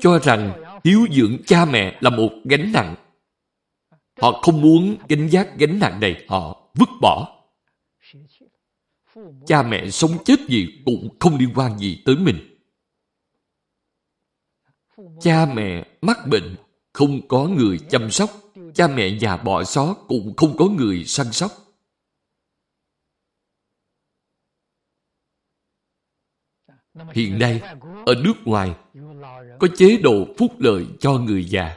S1: Cho rằng hiếu dưỡng cha mẹ là một gánh nặng. Họ không muốn gánh giác gánh nặng này, họ vứt bỏ. Cha mẹ sống chết gì cũng không liên quan gì tới mình. Cha mẹ mắc bệnh không có người chăm sóc, cha mẹ già bỏ xó cũng không có người săn sóc. Hiện nay, ở nước ngoài, có chế độ phúc lợi cho người già.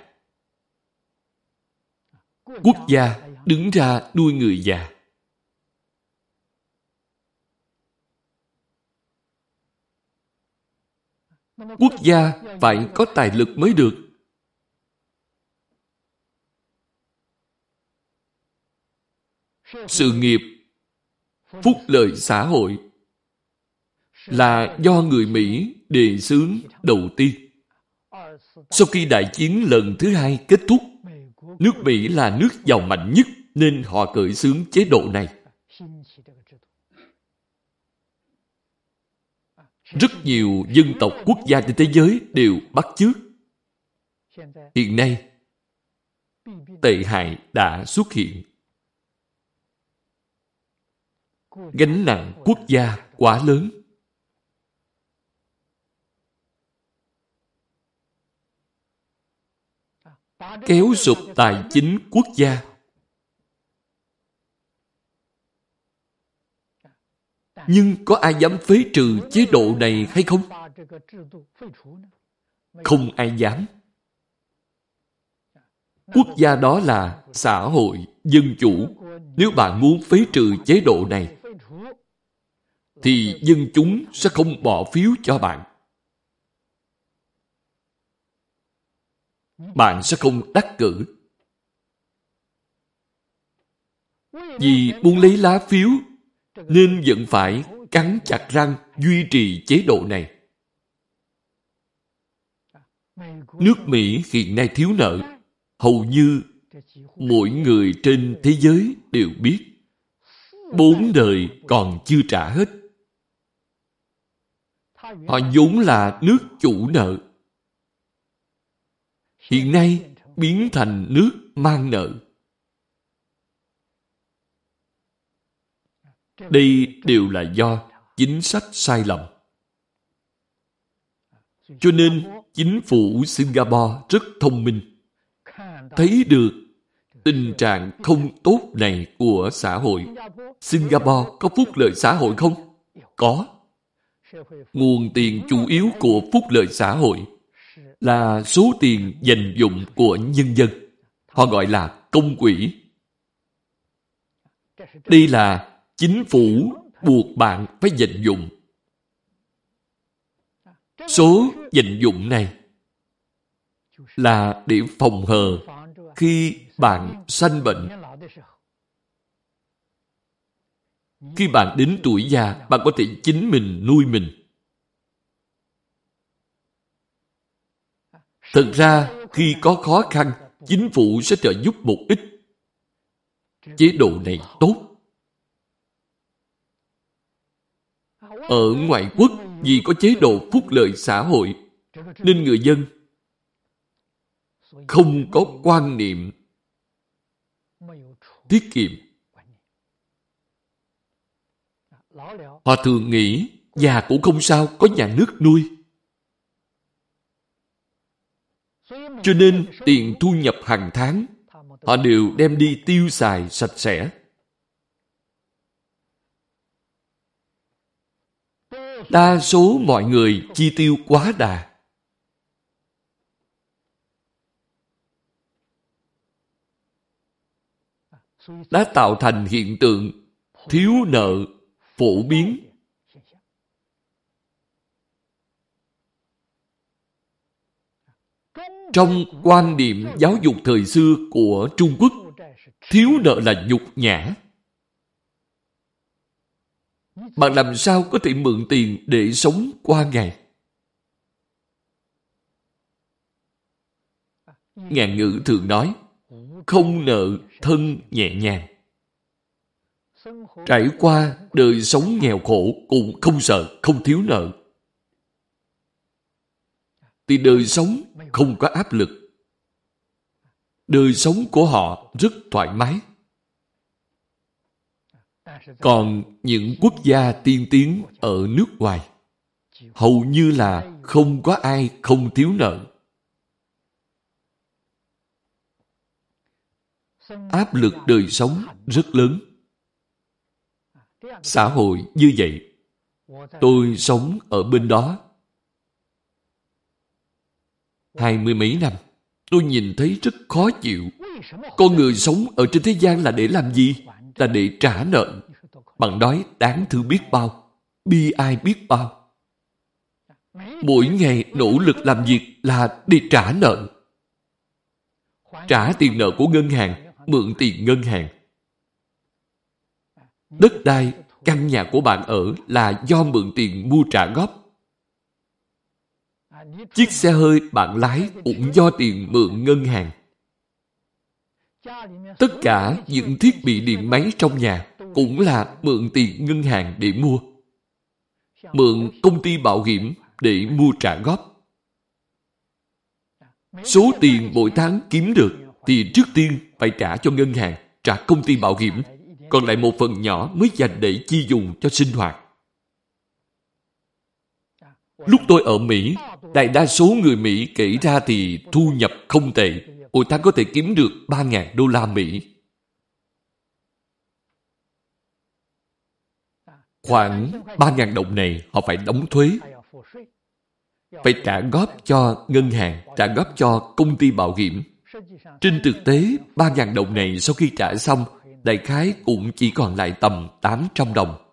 S1: Quốc gia đứng ra nuôi người già. Quốc gia phải có tài lực mới được. sự nghiệp, phúc lợi xã hội là do người Mỹ đề xướng đầu tiên. Sau khi đại chiến lần thứ hai kết thúc, nước Mỹ là nước giàu mạnh nhất nên họ cởi xướng chế độ này. Rất nhiều dân tộc quốc gia trên thế giới đều bắt chước. Hiện nay, tệ hại đã xuất hiện gánh nặng quốc gia quá lớn kéo sụp tài chính quốc gia. Nhưng có ai dám phế trừ chế độ này hay không? Không ai dám. Quốc gia đó là xã hội, dân chủ. Nếu bạn muốn phế trừ chế độ này, thì dân chúng sẽ không bỏ phiếu cho bạn. Bạn sẽ không đắc cử. Vì muốn lấy lá phiếu nên vẫn phải cắn chặt răng duy trì chế độ này. Nước Mỹ hiện nay thiếu nợ, hầu như mỗi người trên thế giới đều biết bốn đời còn chưa trả hết. Họ vốn là nước chủ nợ. Hiện nay biến thành nước mang nợ. Đây đều là do chính sách sai lầm. Cho nên chính phủ Singapore rất thông minh. Thấy được tình trạng không tốt này của xã hội. Singapore có phúc lợi xã hội không? Có. Nguồn tiền chủ yếu của phúc lợi xã hội là số tiền dành dụng của nhân dân. Họ gọi là công quỹ. Đây là chính phủ buộc bạn phải dành dụng. Số dành dụng này là để phòng hờ khi bạn sanh bệnh. Khi bạn đến tuổi già, bạn có thể chính mình nuôi mình. Thật ra, khi có khó khăn, chính phủ sẽ trợ giúp một ít. Chế độ này tốt. Ở ngoại quốc, vì có chế độ phúc lợi xã hội, nên người dân không có quan niệm tiết kiệm. Họ thường nghĩ già cũng không sao, có nhà nước nuôi. Cho nên tiền thu nhập hàng tháng, họ đều đem đi tiêu xài sạch sẽ. Đa số mọi người chi tiêu quá đà. Đã tạo thành hiện tượng thiếu nợ, phổ biến Trong quan điểm giáo dục thời xưa của Trung Quốc, thiếu nợ là nhục nhã. Bạn làm sao có thể mượn tiền để sống qua ngày? Ngàn ngữ thường nói, không nợ thân nhẹ nhàng. Trải qua đời sống nghèo khổ cũng không sợ, không thiếu nợ. Thì đời sống không có áp lực. Đời sống của họ rất thoải mái. Còn những quốc gia tiên tiến ở nước ngoài, hầu như là không có ai không thiếu nợ. Áp lực đời sống rất lớn. Xã hội như vậy, tôi sống ở bên đó hai mươi mấy năm, tôi nhìn thấy rất khó chịu. Con người sống ở trên thế gian là để làm gì? Là để trả nợ. Bạn nói đáng thương biết bao, bi ai biết bao. Mỗi ngày nỗ lực làm việc là để trả nợ. Trả tiền nợ của ngân hàng, mượn tiền ngân hàng. Đất đai, căn nhà của bạn ở là do mượn tiền mua trả góp. Chiếc xe hơi bạn lái cũng do tiền mượn ngân hàng. Tất cả những thiết bị điện máy trong nhà cũng là mượn tiền ngân hàng để mua. Mượn công ty bảo hiểm để mua trả góp. Số tiền mỗi tháng kiếm được thì trước tiên phải trả cho ngân hàng, trả công ty bảo hiểm, còn lại một phần nhỏ mới dành để chi dùng cho sinh hoạt. Lúc tôi ở Mỹ, đại đa số người Mỹ kể ra thì thu nhập không tệ. Ôi ta có thể kiếm được 3.000 đô la Mỹ. Khoảng 3.000 đồng này họ phải đóng thuế. Phải trả góp cho ngân hàng, trả góp cho công ty bảo hiểm. Trên thực tế, 3.000 đồng này sau khi trả xong, đại khái cũng chỉ còn lại tầm 800 đồng.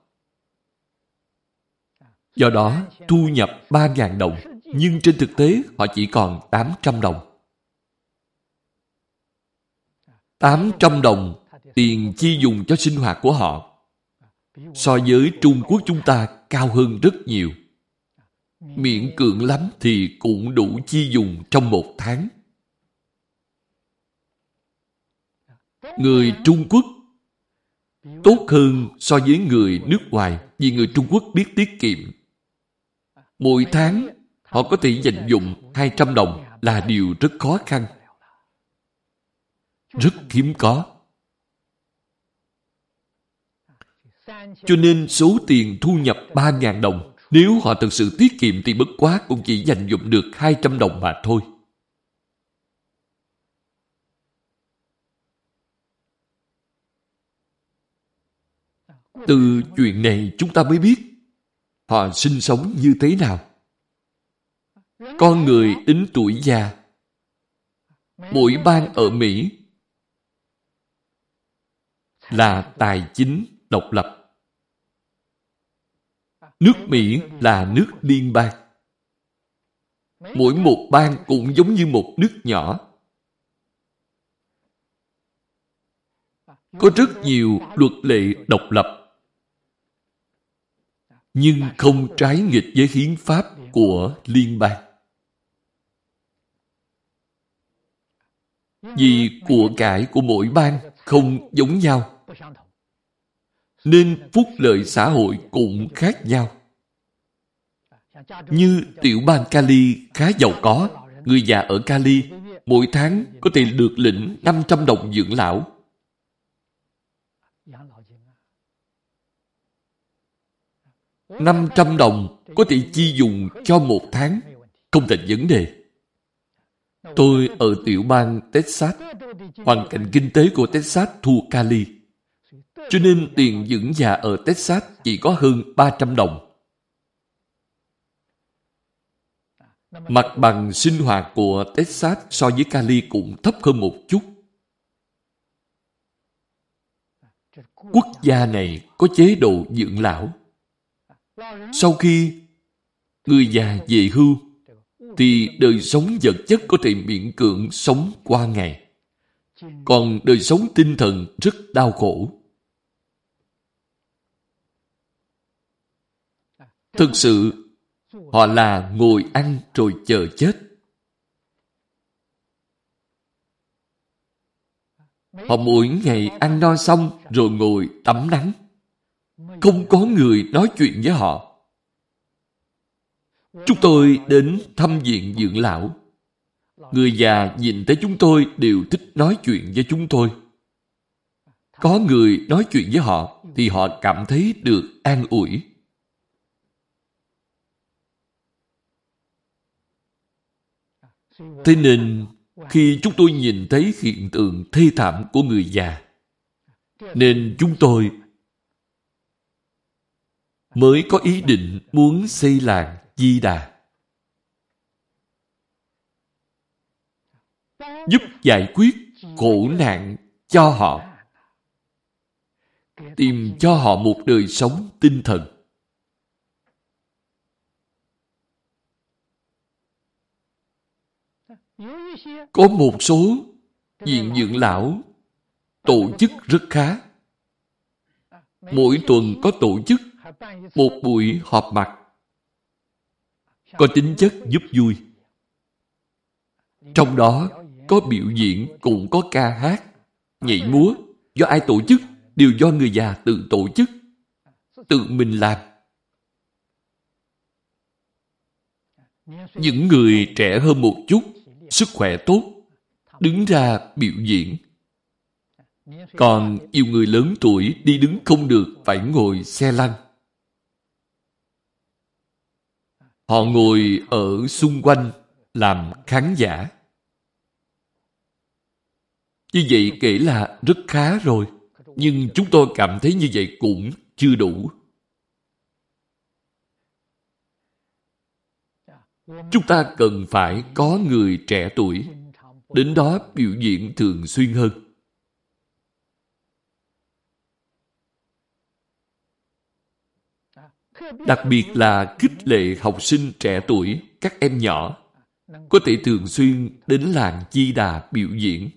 S1: Do đó, thu nhập 3.000 đồng, nhưng trên thực tế họ chỉ còn 800 đồng. 800 đồng tiền chi dùng cho sinh hoạt của họ so với Trung Quốc chúng ta cao hơn rất nhiều. Miễn cưỡng lắm thì cũng đủ chi dùng trong một tháng. Người Trung Quốc tốt hơn so với người nước ngoài vì người Trung Quốc biết tiết kiệm. Mỗi tháng, họ có thể dành dụng 200 đồng là điều rất khó khăn. Rất hiếm có. Cho nên số tiền thu nhập 3.000 đồng Nếu họ thực sự tiết kiệm thì bất quá cũng chỉ dành dụng được 200 đồng mà thôi. Từ chuyện này chúng ta mới biết họ sinh sống như thế nào. Con người đến tuổi già, mỗi bang ở Mỹ là tài chính độc lập. Nước Mỹ là nước liên bang. Mỗi một bang cũng giống như một nước nhỏ. Có rất nhiều luật lệ độc lập nhưng không trái nghịch với hiến pháp của liên bang. Vì của cải của mỗi bang không giống nhau, nên phúc lợi xã hội cũng khác nhau. Như tiểu bang Cali khá giàu có, người già ở Cali mỗi tháng có thể được lĩnh 500 đồng dưỡng lão 500 đồng có thể chi dùng cho một tháng, không thành vấn đề. Tôi ở tiểu bang Texas, hoàn cảnh kinh tế của Texas thua Cali. Cho nên tiền dưỡng già ở Texas chỉ có hơn 300 đồng. Mặt bằng sinh hoạt của Texas so với Cali cũng thấp hơn một chút. Quốc gia này có chế độ dưỡng lão. Sau khi người già về hưu, thì đời sống vật chất có thể miễn cưỡng sống qua ngày. Còn đời sống tinh thần rất đau khổ. Thực sự, họ là ngồi ăn rồi chờ chết. Họ mỗi ngày ăn no xong rồi ngồi tắm nắng không có người nói chuyện với họ. Chúng tôi đến thăm viện dưỡng lão. Người già nhìn thấy chúng tôi đều thích nói chuyện với chúng tôi. Có người nói chuyện với họ thì họ cảm thấy được an ủi. Thế nên, khi chúng tôi nhìn thấy hiện tượng thê thảm của người già, nên chúng tôi mới có ý định muốn xây làng Di Đà. Giúp giải quyết khổ nạn cho họ. Tìm cho họ một đời sống tinh thần. Có một số diện dưỡng lão tổ chức rất khá. Mỗi tuần có tổ chức một buổi họp mặt có tính chất giúp vui. Trong đó có biểu diễn cũng có ca hát, nhảy múa, do ai tổ chức đều do người già tự tổ chức, tự mình làm. Những người trẻ hơn một chút, sức khỏe tốt, đứng ra biểu diễn. Còn nhiều người lớn tuổi đi đứng không được phải ngồi xe lăn. Họ ngồi ở xung quanh làm khán giả. Như vậy kể là rất khá rồi. Nhưng chúng tôi cảm thấy như vậy cũng chưa đủ. Chúng ta cần phải có người trẻ tuổi, đến đó biểu diễn thường xuyên hơn. Đặc biệt là khích lệ học sinh trẻ tuổi, các em nhỏ, có thể thường xuyên đến làng Chi Đà biểu diễn,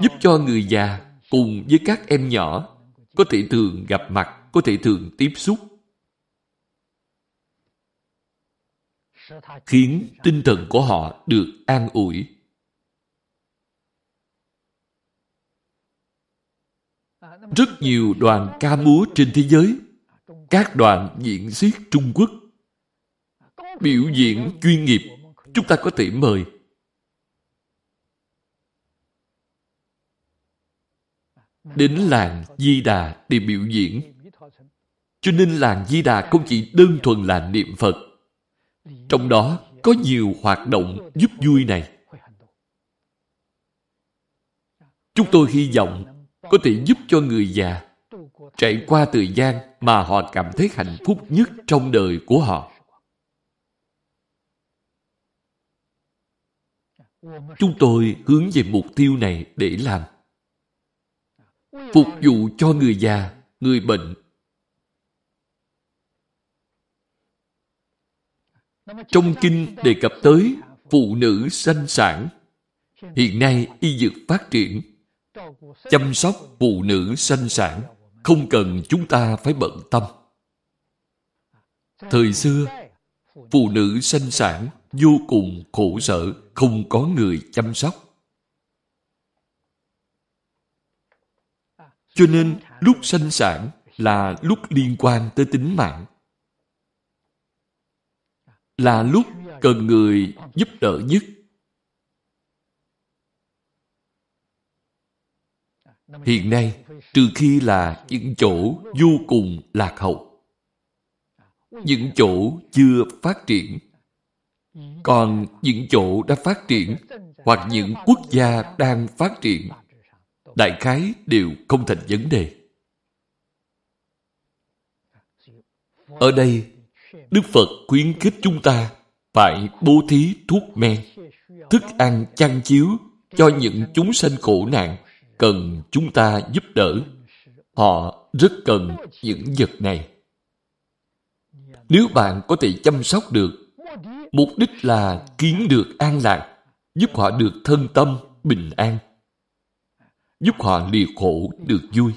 S1: giúp cho người già cùng với các em nhỏ có thể thường gặp mặt, có thể thường tiếp xúc, khiến tinh thần của họ được an ủi. Rất nhiều đoàn ca múa trên thế giới các đoàn diễn xiết Trung Quốc biểu diễn chuyên nghiệp, chúng ta có thể mời đến làng Di Đà để biểu diễn Cho nên làng Di Đà không chỉ đơn thuần là niệm Phật. Trong đó có nhiều hoạt động giúp vui này. Chúng tôi hy vọng có thể giúp cho người già trải qua thời gian mà họ cảm thấy hạnh phúc nhất trong đời của họ. Chúng tôi hướng về mục tiêu này để làm. Phục vụ cho người già, người bệnh. Trong kinh đề cập tới phụ nữ sanh sản. Hiện nay y dược phát triển. Chăm sóc phụ nữ sanh sản không cần chúng ta phải bận tâm. Thời xưa, phụ nữ sinh sản vô cùng khổ sở, không có người chăm sóc. Cho nên, lúc sinh sản là lúc liên quan tới tính mạng. Là lúc cần người giúp đỡ nhất. Hiện nay, trừ khi là những chỗ vô cùng lạc hậu. Những chỗ chưa phát triển. Còn những chỗ đã phát triển hoặc những quốc gia đang phát triển đại khái đều không thành vấn đề. Ở đây, Đức Phật khuyến khích chúng ta phải bố thí thuốc men, thức ăn chăn chiếu cho những chúng sanh khổ nạn cần chúng ta giúp đỡ. Họ rất cần những vật này. Nếu bạn có thể chăm sóc được, mục đích là kiến được an lạc, giúp họ được thân tâm, bình an, giúp họ lìa khổ được vui.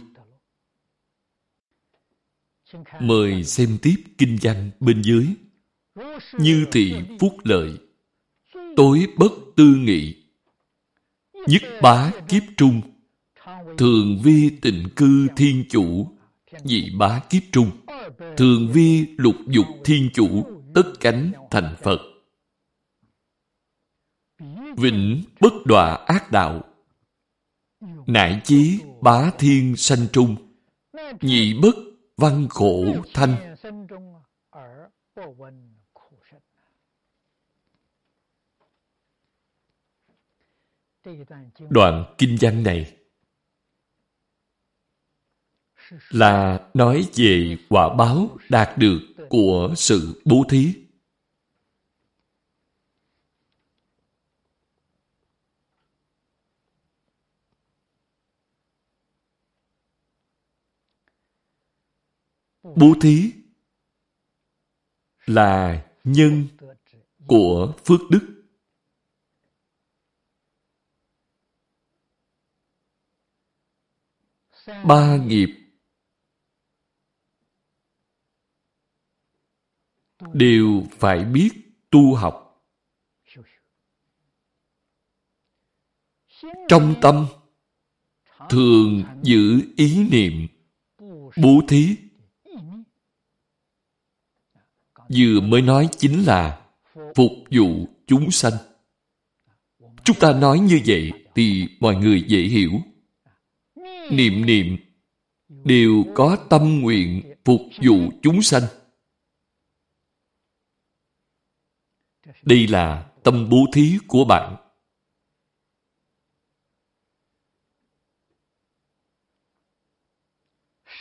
S1: Mời xem tiếp kinh văn bên dưới. Như thị phúc lợi, tối bất tư nghị, nhất bá kiếp trung, thường vi tịnh cư thiên chủ, nhị bá kiếp trung, thường vi lục dục thiên chủ, tất cánh thành Phật. Vĩnh bất đọa ác đạo, nại chí bá thiên sanh trung, nhị bất văn khổ thanh. Đoạn kinh văn này là nói về quả báo đạt được của sự bố thí. Bố thí là nhân của phước đức. Ba nghiệp đều phải biết tu học. Trong tâm, thường giữ ý niệm, bố thí vừa mới nói chính là phục vụ chúng sanh. Chúng ta nói như vậy thì mọi người dễ hiểu. Niệm niệm đều có tâm nguyện phục vụ chúng sanh. Đây là tâm bố thí của bạn.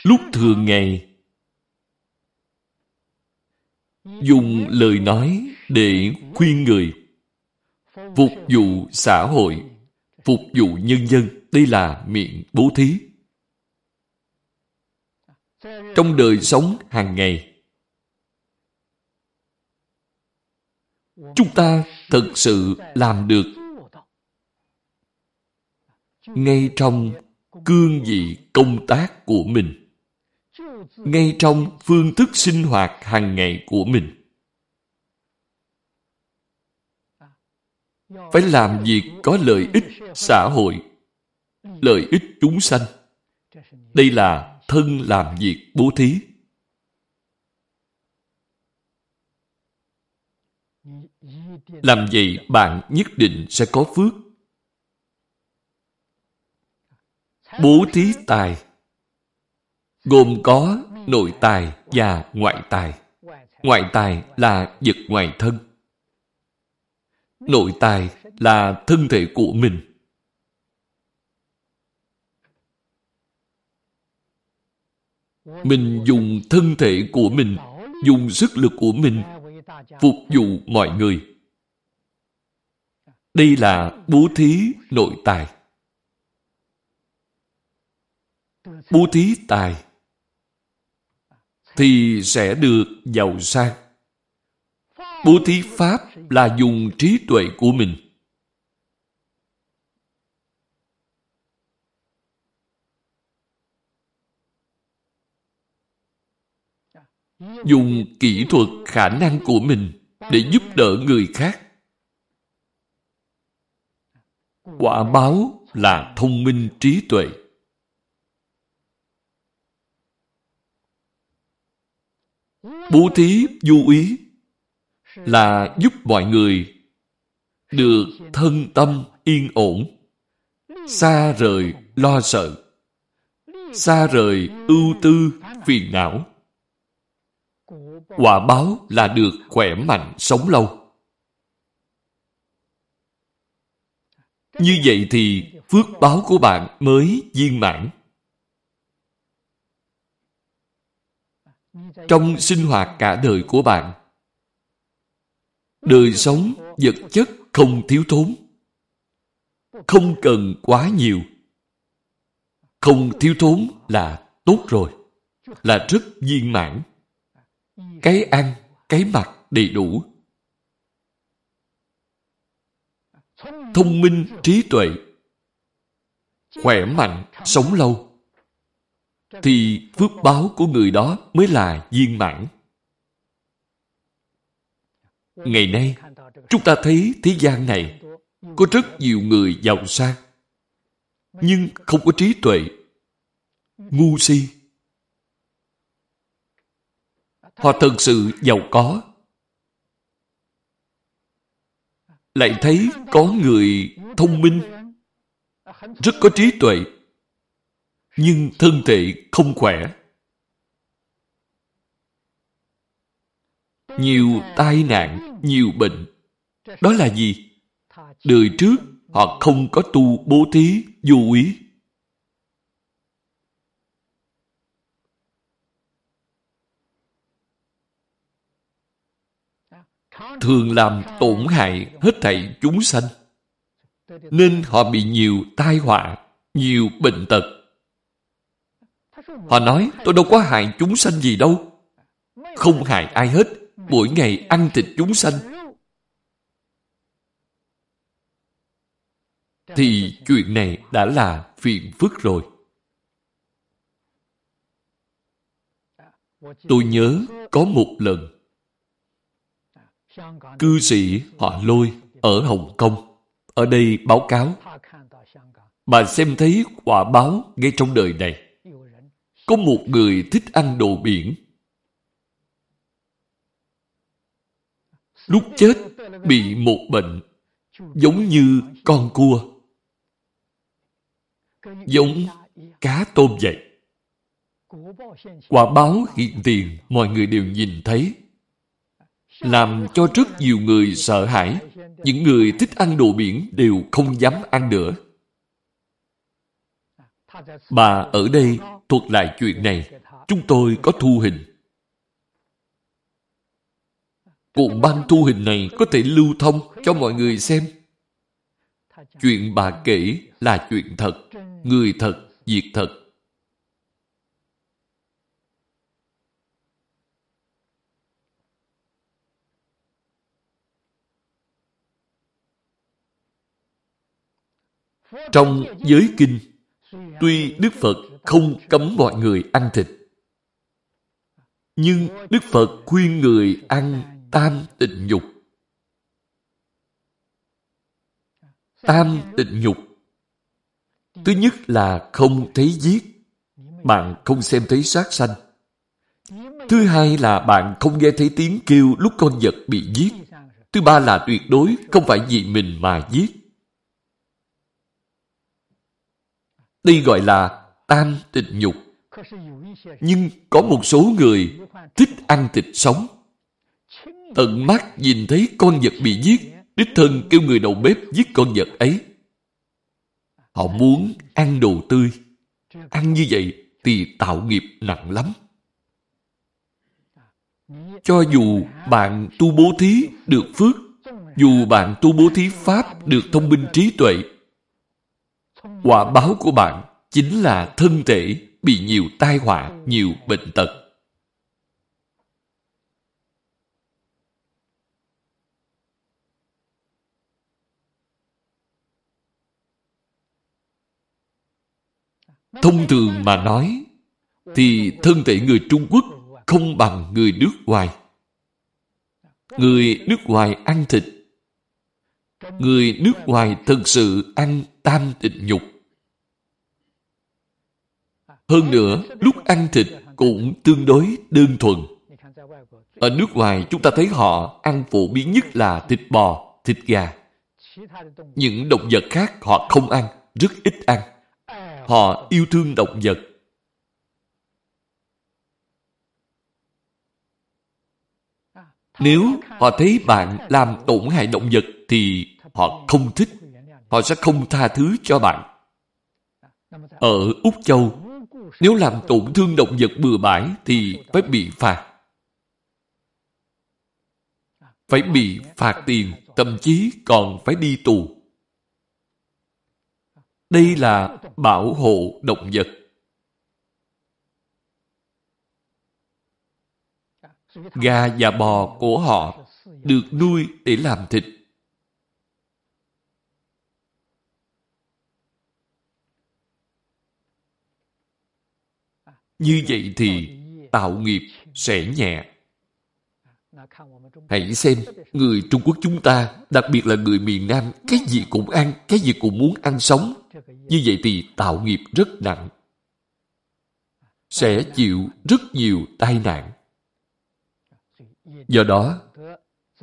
S1: Lúc thường ngày, dùng lời nói để khuyên người, phục vụ xã hội, phục vụ nhân dân. Đây là miệng bố thí. Trong đời sống hàng ngày, chúng ta thực sự làm được. Ngay trong cương vị công tác của mình, ngay trong phương thức sinh hoạt hàng ngày của mình, phải làm việc có lợi ích xã hội, lợi ích chúng sanh. Đây là thân làm việc bố thí. Làm vậy bạn nhất định sẽ có phước. Bố thí tài gồm có nội tài và ngoại tài. Ngoại tài là vật ngoài thân. Nội tài là thân thể của mình. Mình dùng thân thể của mình, dùng sức lực của mình phục vụ mọi người. Đây là bố thí nội tài. Bố thí tài thì sẽ được giàu sang. Bố thí pháp là dùng trí tuệ của mình. Dùng kỹ thuật khả năng của mình để giúp đỡ người khác. Quả báo là thông minh trí tuệ. Bố thí du ý là giúp mọi người được thân tâm yên ổn, xa rời lo sợ, xa rời ưu tư phiền não. Quả báo là được khỏe mạnh sống lâu. Như vậy thì phước báo của bạn mới viên mãn. Trong sinh hoạt cả đời của bạn, đời sống vật chất không thiếu thốn, không cần quá nhiều. Không thiếu thốn là tốt rồi, là rất viên mãn. Cái ăn, cái mặc đầy đủ. Thông minh, trí tuệ, khỏe mạnh, sống lâu, thì phước báo của người đó mới là viên mãn. Ngày nay, chúng ta thấy thế gian này có rất nhiều người giàu sang, nhưng không có trí tuệ, ngu si. Họ thật sự giàu có. Lại thấy có người thông minh, rất có trí tuệ, nhưng thân thể không khỏe. Nhiều tai nạn, nhiều bệnh. Đó là gì? Đời trước họ không có tu bố thí, vô ý. Thường làm tổn hại hết thảy chúng sanh. Nên họ bị nhiều tai họa, nhiều bệnh tật. Họ nói, tôi đâu có hại chúng sanh gì đâu. Không hại ai hết, mỗi ngày ăn thịt chúng sanh. Thì chuyện này đã là phiền phức rồi. Tôi nhớ có một lần cư sĩ họ lôi ở Hồng Kông. Ở đây báo cáo. Bà xem thấy quả báo ngay trong đời này. Có một người thích ăn đồ biển. Lúc chết bị một bệnh, giống như con cua. Giống cá tôm vậy. Quả báo hiện tiền, mọi người đều nhìn thấy làm cho rất nhiều người sợ hãi những người thích ăn đồ biển đều không dám ăn nữa bà ở đây thuật lại chuyện này chúng tôi có thu hình Cuộn băng thu hình này có thể lưu thông cho mọi người xem. Chuyện bà kể là chuyện thật, người thật, việc thật. Trong giới kinh, tuy Đức Phật không cấm mọi người ăn thịt, nhưng Đức Phật khuyên người ăn tam tịnh nhục. Tam tịnh nhục Thứ nhất là không thấy giết. Bạn không xem thấy sát sanh. Thứ hai là bạn không nghe thấy tiếng kêu lúc con vật bị giết. Thứ ba là tuyệt đối không phải vì mình mà giết. Đây gọi là tam tịnh nhục, Nhưng có một số người thích ăn thịt sống. Tận mắt nhìn thấy con vật bị giết, đích thân kêu người đầu bếp giết con vật ấy. Họ muốn ăn đồ tươi. Ăn như vậy thì tạo nghiệp nặng lắm. Cho dù bạn tu bố thí được phước, dù bạn tu bố thí Pháp được thông minh trí tuệ, quả báo của bạn chính là thân thể bị nhiều tai họa, nhiều bệnh tật. Thông thường mà nói, thì thân thể người Trung Quốc không bằng người nước ngoài. Người nước ngoài ăn thịt. Người nước ngoài thực sự ăn tam tịnh nhục. Hơn nữa, lúc ăn thịt cũng tương đối đơn thuần. Ở nước ngoài, chúng ta thấy họ ăn phổ biến nhất là thịt bò, thịt gà. Những động vật khác họ không ăn, rất ít ăn. Họ yêu thương động vật. Nếu họ thấy bạn làm tổn hại động vật thì họ không thích. Họ sẽ không tha thứ cho bạn. Ở Úc Châu, nếu làm tổn thương động vật bừa bãi thì phải bị phạt. Phải bị phạt tiền, thậm chí còn phải đi tù. Đây là bảo hộ động vật. Gà và bò của họ được nuôi để làm thịt. Như vậy thì tạo nghiệp sẽ nhẹ. Hãy xem, người Trung Quốc chúng ta, đặc biệt là người miền Nam, cái gì cũng ăn, cái gì cũng muốn ăn sống. Như vậy thì tạo nghiệp rất nặng. Sẽ chịu rất nhiều tai nạn. Do đó,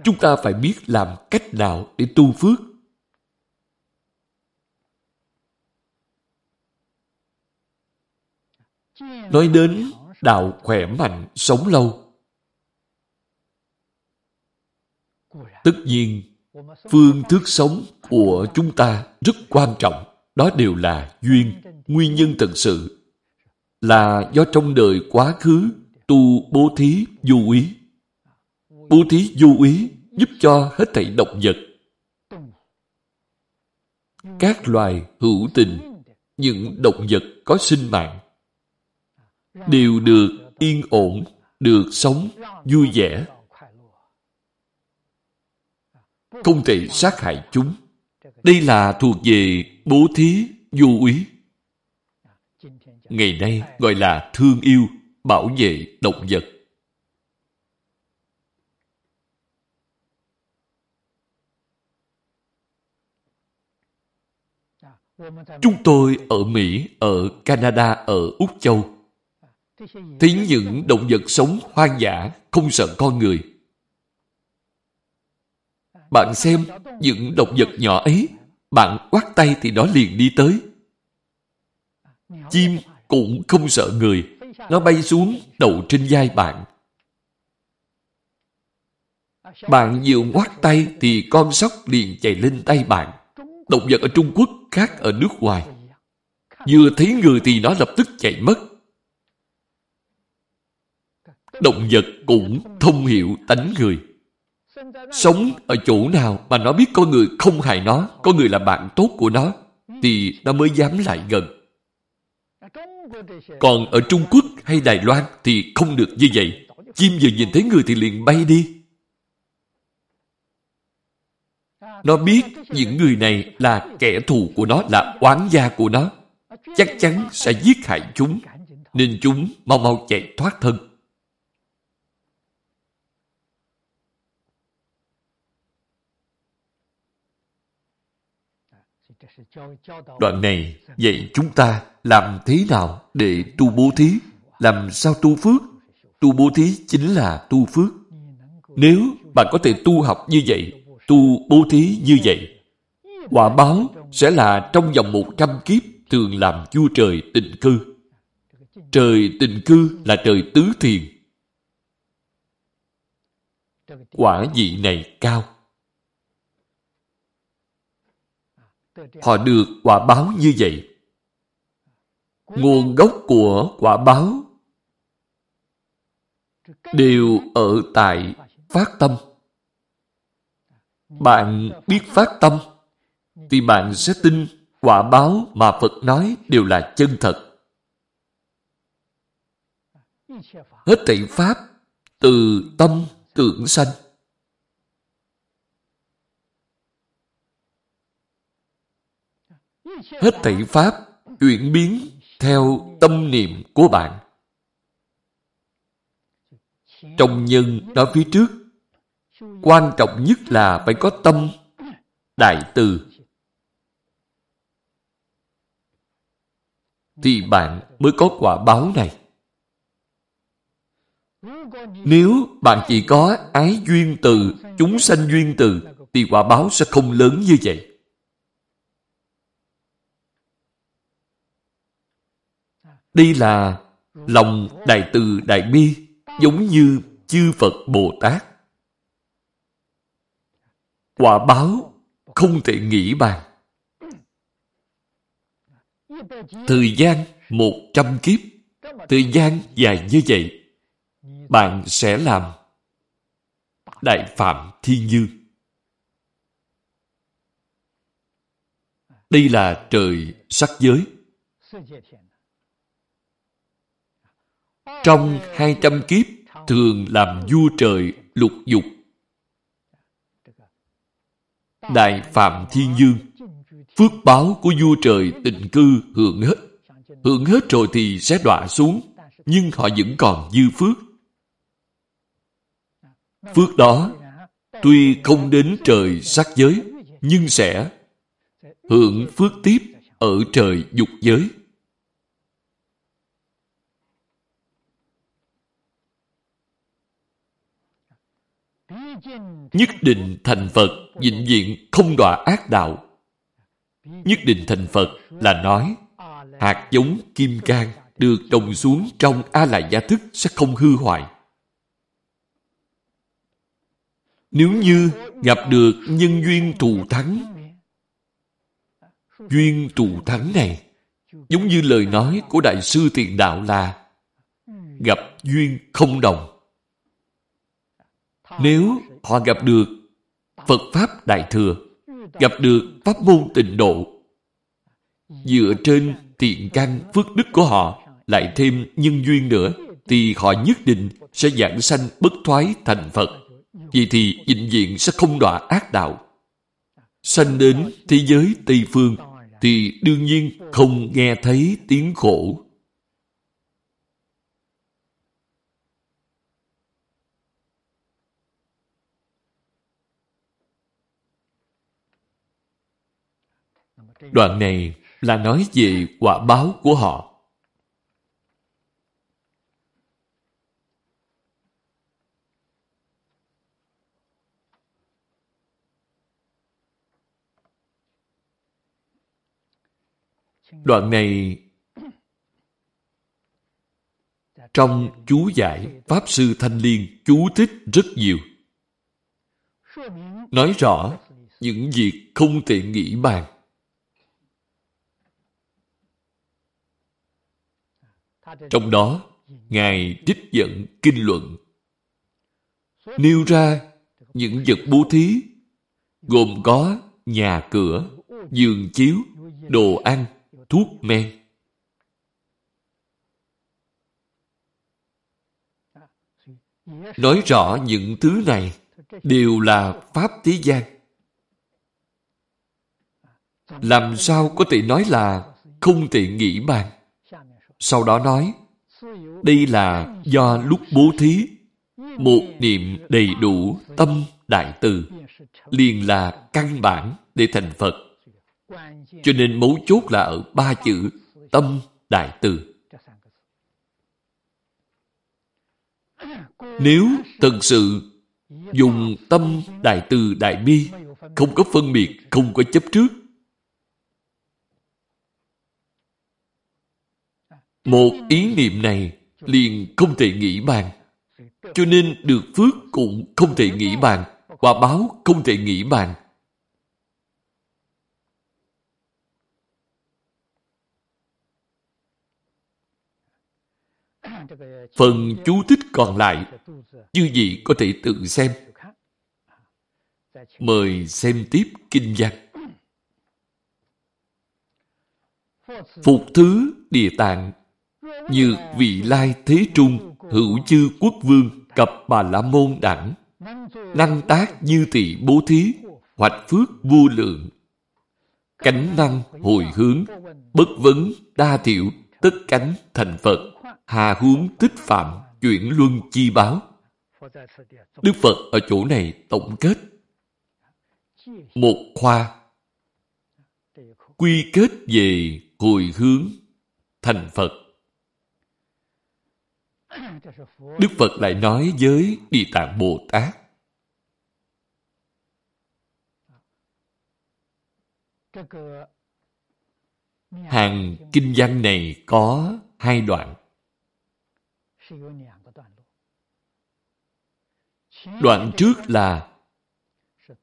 S1: chúng ta phải biết làm cách nào để tu phước. Nói đến đạo khỏe mạnh, sống lâu. Tất nhiên, phương thức sống của chúng ta rất quan trọng. Đó đều là duyên, nguyên nhân thật sự. Là do trong đời quá khứ tu bố thí du ý. Bố thí du ý giúp cho hết thảy động vật. Các loài hữu tình, những động vật có sinh mạng, đều được yên ổn, được sống vui vẻ. Không thể sát hại chúng. Đây là thuộc về bố thí du úy. Ngày nay gọi là thương yêu, bảo vệ động vật. Chúng tôi ở Mỹ, ở Canada, ở Úc Châu thấy những động vật sống hoang dã không sợ con người. Bạn xem những động vật nhỏ ấy, bạn quát tay thì nó liền đi tới. Chim cũng không sợ người, nó bay xuống đậu trên vai bạn. Bạn vừa ngoắt tay thì con sóc liền chạy lên tay bạn. Động vật ở Trung Quốc khác ở nước ngoài. Vừa thấy người thì nó lập tức chạy mất. Động vật cũng thông hiểu tánh người. Sống ở chỗ nào mà nó biết con người không hại nó, con người là bạn tốt của nó, thì nó mới dám lại gần. Còn ở Trung Quốc hay Đài Loan thì không được như vậy. Chim vừa nhìn thấy người thì liền bay đi. Nó biết những người này là kẻ thù của nó, là oán gia của nó. Chắc chắn sẽ giết hại chúng, nên chúng mau mau chạy thoát thân. Đoạn này dạy chúng ta làm thế nào để tu bố thí, làm sao tu phước. Tu bố thí chính là tu phước. Nếu bạn có thể tu học như vậy, tu bố thí như vậy, quả báo sẽ là trong vòng một trăm kiếp thường làm vua trời tịnh cư. Trời tình cư là trời tứ thiền. Quả vị này cao. Họ được quả báo như vậy. Nguồn gốc của quả báo đều ở tại phát tâm. Bạn biết phát tâm, thì bạn sẽ tin quả báo mà Phật nói đều là chân thật. Hết thảy Pháp từ tâm tưởng sanh. Hết thảy Pháp chuyển biến theo tâm niệm của bạn. Trong nhân nói phía trước, quan trọng nhất là phải có tâm đại từ. Thì bạn mới có quả báo này. Nếu bạn chỉ có ái duyên từ, chúng sanh duyên từ, thì quả báo sẽ không lớn như vậy. Đây là lòng đại từ đại bi giống như chư Phật Bồ Tát. Quả báo không thể nghĩ bàn. Thời gian một trăm kiếp, thời gian dài như vậy, bạn sẽ làm Đại Phạm Thiên Dương. Đây là trời sắc giới. Trong hai trăm kiếp thường làm vua trời lục dục. Đại Phạm Thiên Dương Phước báo của vua trời tịnh cư hưởng hết. Hưởng hết rồi thì sẽ đọa xuống, nhưng họ vẫn còn dư phước. Phước đó tuy không đến trời sắc giới, nhưng sẽ hưởng phước tiếp ở trời dục giới. Nhất định thành Phật, vĩnh diện không đọa ác đạo. Nhất định thành Phật là nói hạt giống kim cang được trồng xuống trong a la gia thức sẽ không hư hoại. Nếu như gặp được nhân duyên thù thắng, duyên thù thắng này giống như lời nói của Đại sư Thiền Đạo là gặp duyên không đồng. Nếu họ gặp được Phật Pháp Đại Thừa, gặp được Pháp môn tịnh độ, dựa trên thiện căn phước đức của họ, lại thêm nhân duyên nữa, thì họ nhất định sẽ giảng sanh bất thoái thành Phật. Vì thì vĩnh diện sẽ không đọa ác đạo. Sanh đến thế giới Tây Phương thì đương nhiên không nghe thấy tiếng khổ. Đoạn này là nói về quả báo của họ. Đoạn này trong chú giải Pháp Sư Thanh Liên chú thích rất nhiều. Nói rõ những việc không thể nghĩ bàn. Trong đó, Ngài trích dẫn kinh luận nêu ra những vật bố thí gồm có nhà cửa, giường chiếu, đồ ăn, thuốc men. Nói rõ những thứ này đều là Pháp thế gian. Làm sao có thể nói là không thể nghĩ bàn? Sau đó nói, đây là do lúc bố thí, một niệm đầy đủ tâm đại từ, liền là căn bản để thành Phật. Cho nên mấu chốt là ở ba chữ tâm đại từ. Nếu thật sự dùng tâm đại từ đại bi, không có phân biệt, không có chấp trước, Một ý niệm này liền không thể nghĩ bàn. Cho nên được phước cũng không thể nghĩ bàn, quả báo không thể nghĩ bàn. Phần chú thích còn lại, chư vị có thể tự xem. Mời xem tiếp kinh văn. Phục thứ địa tạng như vị lai thế trung, hữu chư quốc vương, cập bà la môn đẳng. Năng tác như tỳ bố thí, hoạch phước vô lượng. Cánh năng hồi hướng, bất vấn đa thiểu, tất cánh thành phật, hà huống tích phạm, chuyển luân chi báo. Đức phật ở chỗ này tổng kết. Một khoa. Quy kết về hồi hướng, thành phật. <coughs> đức phật lại nói với địa tạng bồ tát. Hàng kinh văn này có hai đoạn. Đoạn trước là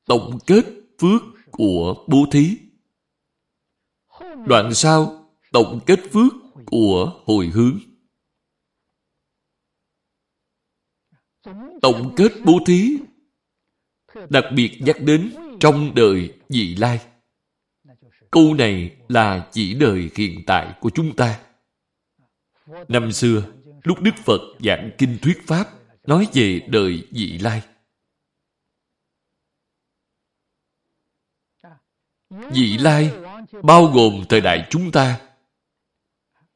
S1: tổng kết phước của bố thí. Đoạn sau, tổng kết phước của hồi hướng. Tổng kết bố thí đặc biệt nhắc đến trong đời vị lai. Câu này là chỉ đời hiện tại của chúng ta. Năm xưa, lúc đức phật giảng kinh thuyết pháp nói về đời vị lai vị lai bao gồm thời đại chúng ta.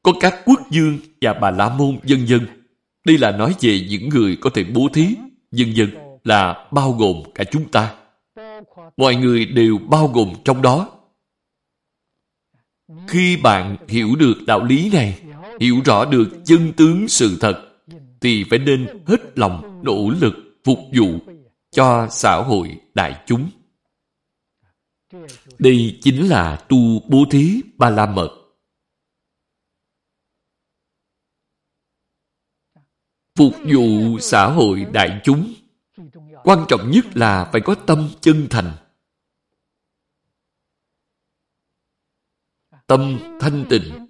S1: Có các quốc dương và bà la môn dân dân đây là nói về những người có thể bố thí, dân dân là bao gồm cả chúng ta. Mọi người đều bao gồm trong đó. Khi bạn hiểu được đạo lý này, hiểu rõ được chân tướng sự thật, thì phải nên hết lòng nỗ lực phục vụ cho xã hội đại chúng. Đây chính là tu bố thí ba la mật. Phục vụ xã hội đại chúng. Quan trọng nhất là phải có tâm chân thành. Tâm thanh tịnh.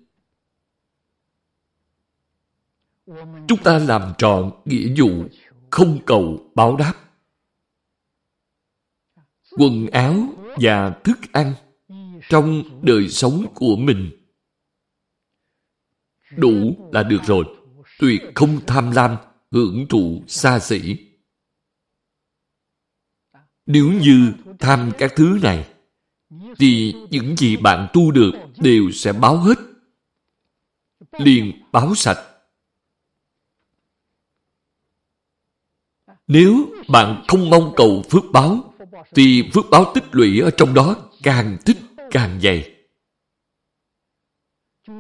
S1: Chúng ta làm trọn nghĩa vụ, không cầu báo đáp. Quần áo và thức ăn trong đời sống của mình. Đủ là được rồi tuyệt không tham lam, hưởng thụ xa xỉ. Nếu như tham các thứ này, thì những gì bạn tu được đều sẽ báo hết. Liền báo sạch. Nếu bạn không mong cầu phước báo, thì phước báo tích lũy ở trong đó càng tích càng dày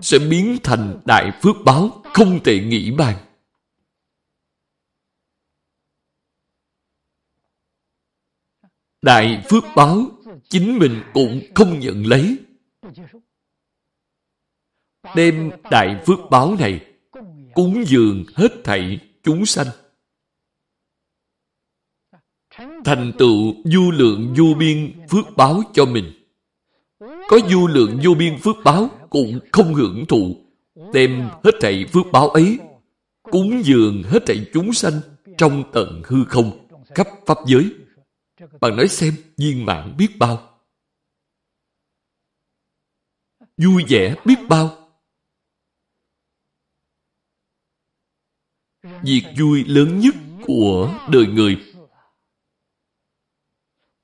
S1: sẽ biến thành đại phước báo không thể nghĩ bàn. Đại phước báo chính mình cũng không nhận lấy. Đem đại phước báo này cúng dường hết thảy chúng sanh. Thành tựu du lượng du biên phước báo cho mình. Có du lượng du biên phước báo cũng không hưởng thụ đem hết thảy phước báo ấy, cúng dường hết thảy chúng sanh trong tận hư không, khắp pháp giới. Bạn nói xem, viên mạng biết bao? Vui vẻ biết bao? Việc vui lớn nhất của đời người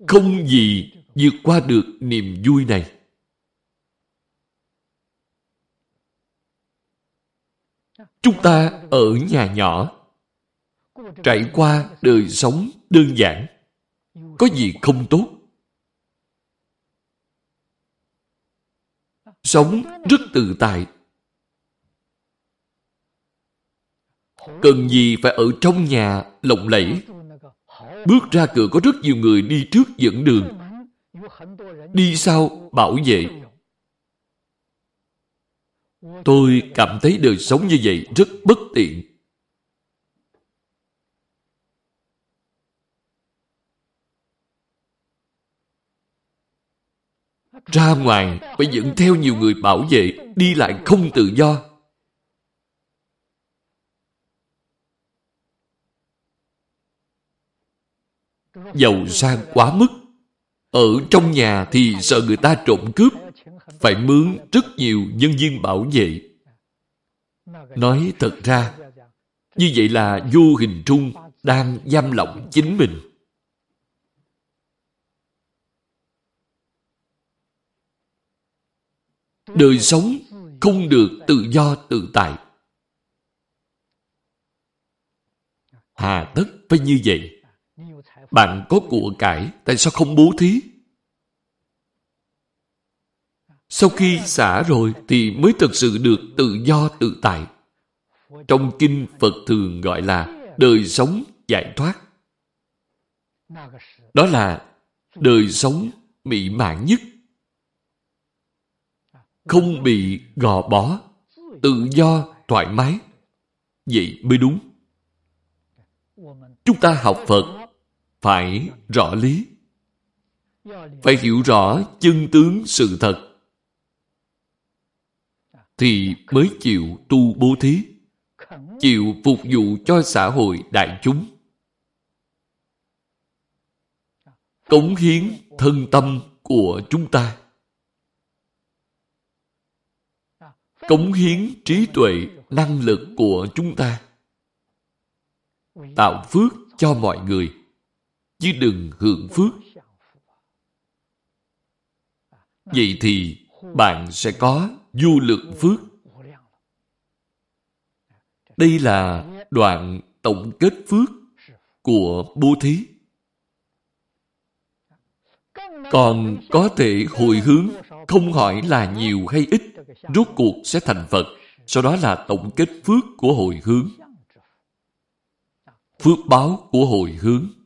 S1: không gì vượt qua được niềm vui này. Chúng ta ở nhà nhỏ, trải qua đời sống đơn giản, có gì không tốt? Sống rất tự tại. Cần gì phải ở trong nhà lộng lẫy? Bước ra cửa có rất nhiều người đi trước dẫn đường. Đi sau bảo vệ. Tôi cảm thấy đời sống như vậy rất bất tiện. Ra ngoài phải dẫn theo nhiều người bảo vệ, đi lại không tự do. Giàu sang quá mức. Ở trong nhà thì sợ người ta trộm cướp, phải mướn rất nhiều nhân viên bảo vệ. Nói thật ra, như vậy là vô hình trung đang giam lỏng chính mình. Đời sống không được tự do tự tại. Hà tất phải như vậy. Bạn có của cải, tại sao không bố thí? Sau khi xả rồi thì mới thực sự được tự do tự tại. Trong kinh Phật thường gọi là đời sống giải thoát. Đó là đời sống mỹ mãn nhất. Không bị gò bó, tự do, thoải mái. Vậy mới đúng. Chúng ta học Phật phải rõ lý. Phải hiểu rõ chân tướng sự thật thì mới chịu tu bố thí, chịu phục vụ cho xã hội đại chúng. Cống hiến thân tâm của chúng ta. Cống hiến trí tuệ, năng lực của chúng ta. Tạo phước cho mọi người, chứ đừng hưởng phước. Vậy thì bạn sẽ có du lượng phước. Đây là đoạn tổng kết phước của bố thí. Còn có thể hồi hướng, không hỏi là nhiều hay ít, rốt cuộc sẽ thành Phật. Sau đó là tổng kết phước của hồi hướng. Phước báo của hồi hướng.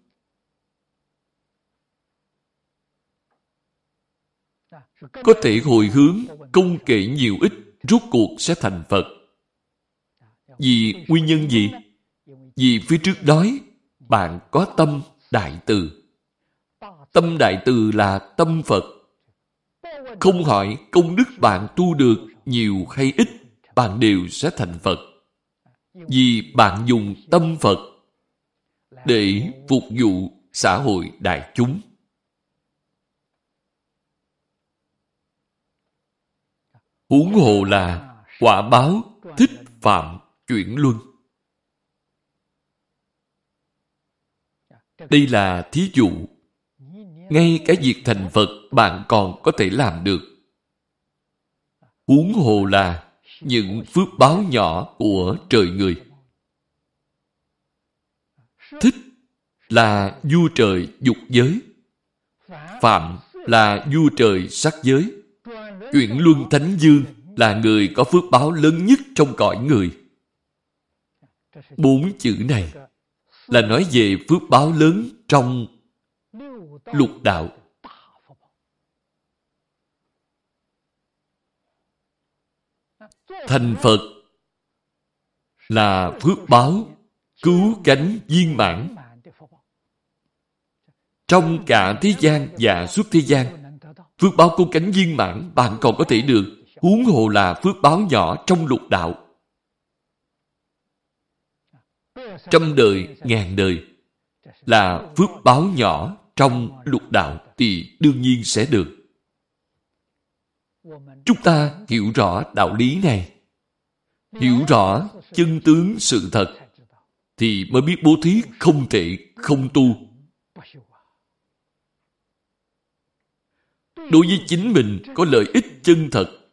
S1: Có thể hồi hướng, công kệ nhiều ít, rốt cuộc sẽ thành Phật. Vì nguyên nhân gì? Vì phía trước đói, bạn có tâm đại từ. Tâm đại từ là tâm Phật. Không hỏi công đức bạn tu được nhiều hay ít, bạn đều sẽ thành Phật. Vì bạn dùng tâm Phật để phục vụ xã hội đại chúng. Huống hồ là quả báo thích phạm chuyển luân. Đây là thí dụ. Ngay cái việc thành Phật bạn còn có thể làm được. Huống hồ là những phước báo nhỏ của trời người. Thích là vua trời dục giới. Phạm là vua trời sắc giới. Chuyển luân thánh dương là người có phước báo lớn nhất trong cõi người. Bốn chữ này là nói về phước báo lớn trong lục đạo. Thành Phật là phước báo cứu cánh viên mãn trong cả thế gian và suốt thế gian phước báo cứu cánh viên mãn bạn còn có thể được huống hồ là phước báo nhỏ trong lục đạo trăm đời, ngàn đời là phước báo nhỏ trong lục đạo thì đương nhiên sẽ được. Chúng ta hiểu rõ đạo lý này, hiểu rõ chân tướng sự thật, thì mới biết bố thí không thể không tu. Đối với chính mình có lợi ích chân thật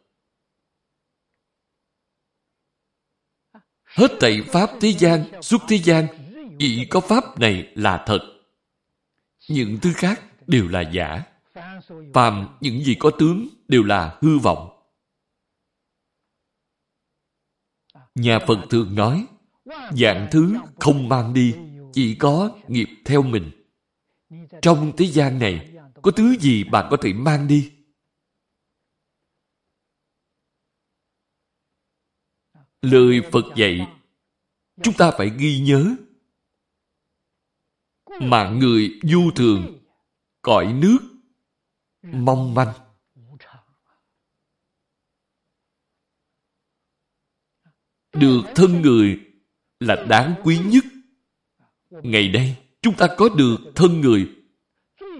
S1: Hết thảy Pháp thế gian, suốt thế gian, chỉ có Pháp này là thật. Những thứ khác đều là giả. Phàm những gì có tướng đều là hư vọng. Nhà Phật thường nói, dạng thứ không mang đi, chỉ có nghiệp theo mình. Trong thế gian này, có thứ gì bạn có thể mang đi? lời Phật dạy, chúng ta phải ghi nhớ. Mạng người du thường, cõi nước, mong manh. Được thân người là đáng quý nhất. Ngày đây, chúng ta có được thân người,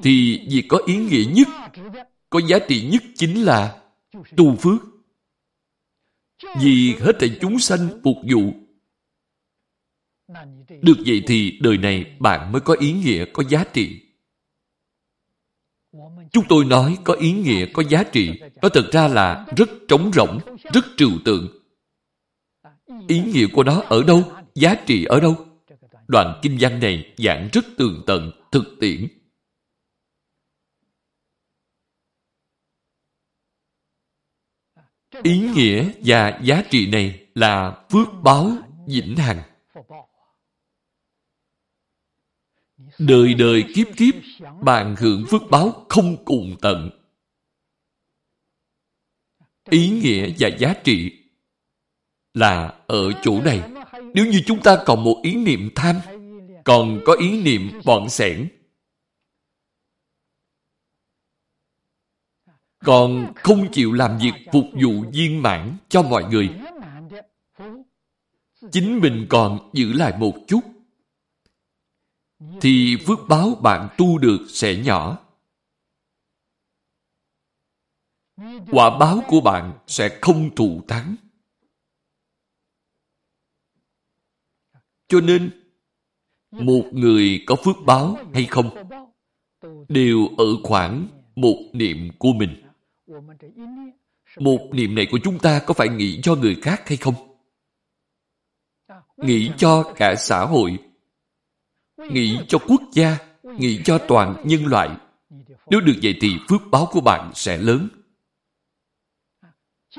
S1: thì việc có ý nghĩa nhất, có giá trị nhất chính là tu phước. Vì hết thảy chúng sanh phục vụ. Được vậy thì đời này bạn mới có ý nghĩa, có giá trị. Chúng tôi nói có ý nghĩa, có giá trị, nó thật ra là rất trống rỗng, rất trừu tượng. Ý nghĩa của nó ở đâu? Giá trị ở đâu? Đoạn kinh văn này giảng rất tường tận, thực tiễn. Ý nghĩa và giá trị này là phước báo vĩnh hằng. Đời đời kiếp kiếp, bạn hưởng phước báo không cùng tận. Ý nghĩa và giá trị là ở chỗ này. Nếu như chúng ta còn một ý niệm tham, còn có ý niệm bọn sẻn, còn không chịu làm việc phục vụ viên mãn cho mọi người, chính mình còn giữ lại một chút, thì phước báo bạn tu được sẽ nhỏ. Quả báo của bạn sẽ không thụ thắng. Cho nên, một người có phước báo hay không, đều ở khoảng một niệm của mình. Một niệm này của chúng ta có phải nghĩ cho người khác hay không? Nghĩ cho cả xã hội, nghĩ cho quốc gia, nghĩ cho toàn nhân loại. Nếu được vậy thì phước báo của bạn sẽ lớn.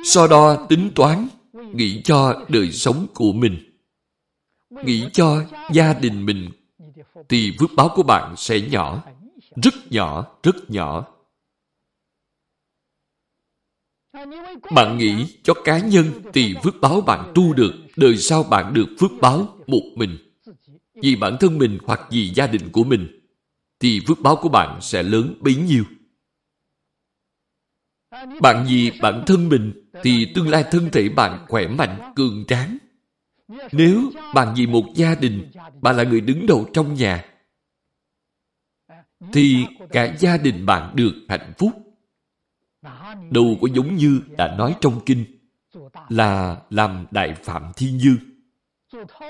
S1: So đo tính toán, nghĩ cho đời sống của mình nghĩ cho gia đình mình thì phước báo của bạn sẽ nhỏ rất nhỏ rất nhỏ bạn nghĩ cho cá nhân thì phước báo bạn tu được đời sau bạn được phước báo một mình. Vì bản thân mình hoặc vì gia đình của mình thì phước báo của bạn sẽ lớn bấy nhiêu. Bạn vì bản thân mình thì tương lai thân thể bạn khỏe mạnh cường tráng. Nếu bạn vì một gia đình, bạn là người đứng đầu trong nhà, thì cả gia đình bạn được hạnh phúc. Đâu có giống như đã nói trong kinh là làm đại phạm thiên dương.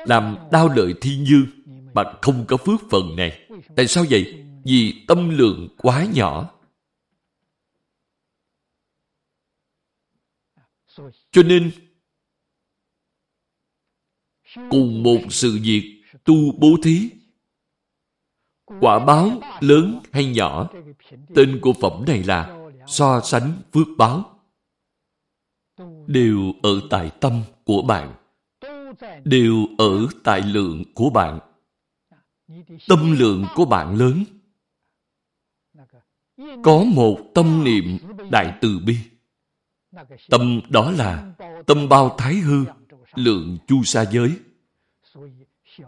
S1: Làm đau lợi thiên dương, bạn không có phước phần này. Tại sao vậy? Vì tâm lượng quá nhỏ. Cho nên cùng một sự việc tu bố thí quả báo lớn hay nhỏ tên của phẩm này là so sánh phước báo. Đều ở tại tâm của bạn. Đều ở tại lượng của bạn. Tâm lượng của bạn lớn. Có một tâm niệm đại từ bi. Tâm đó là tâm bao thái hư lượng chu sa giới.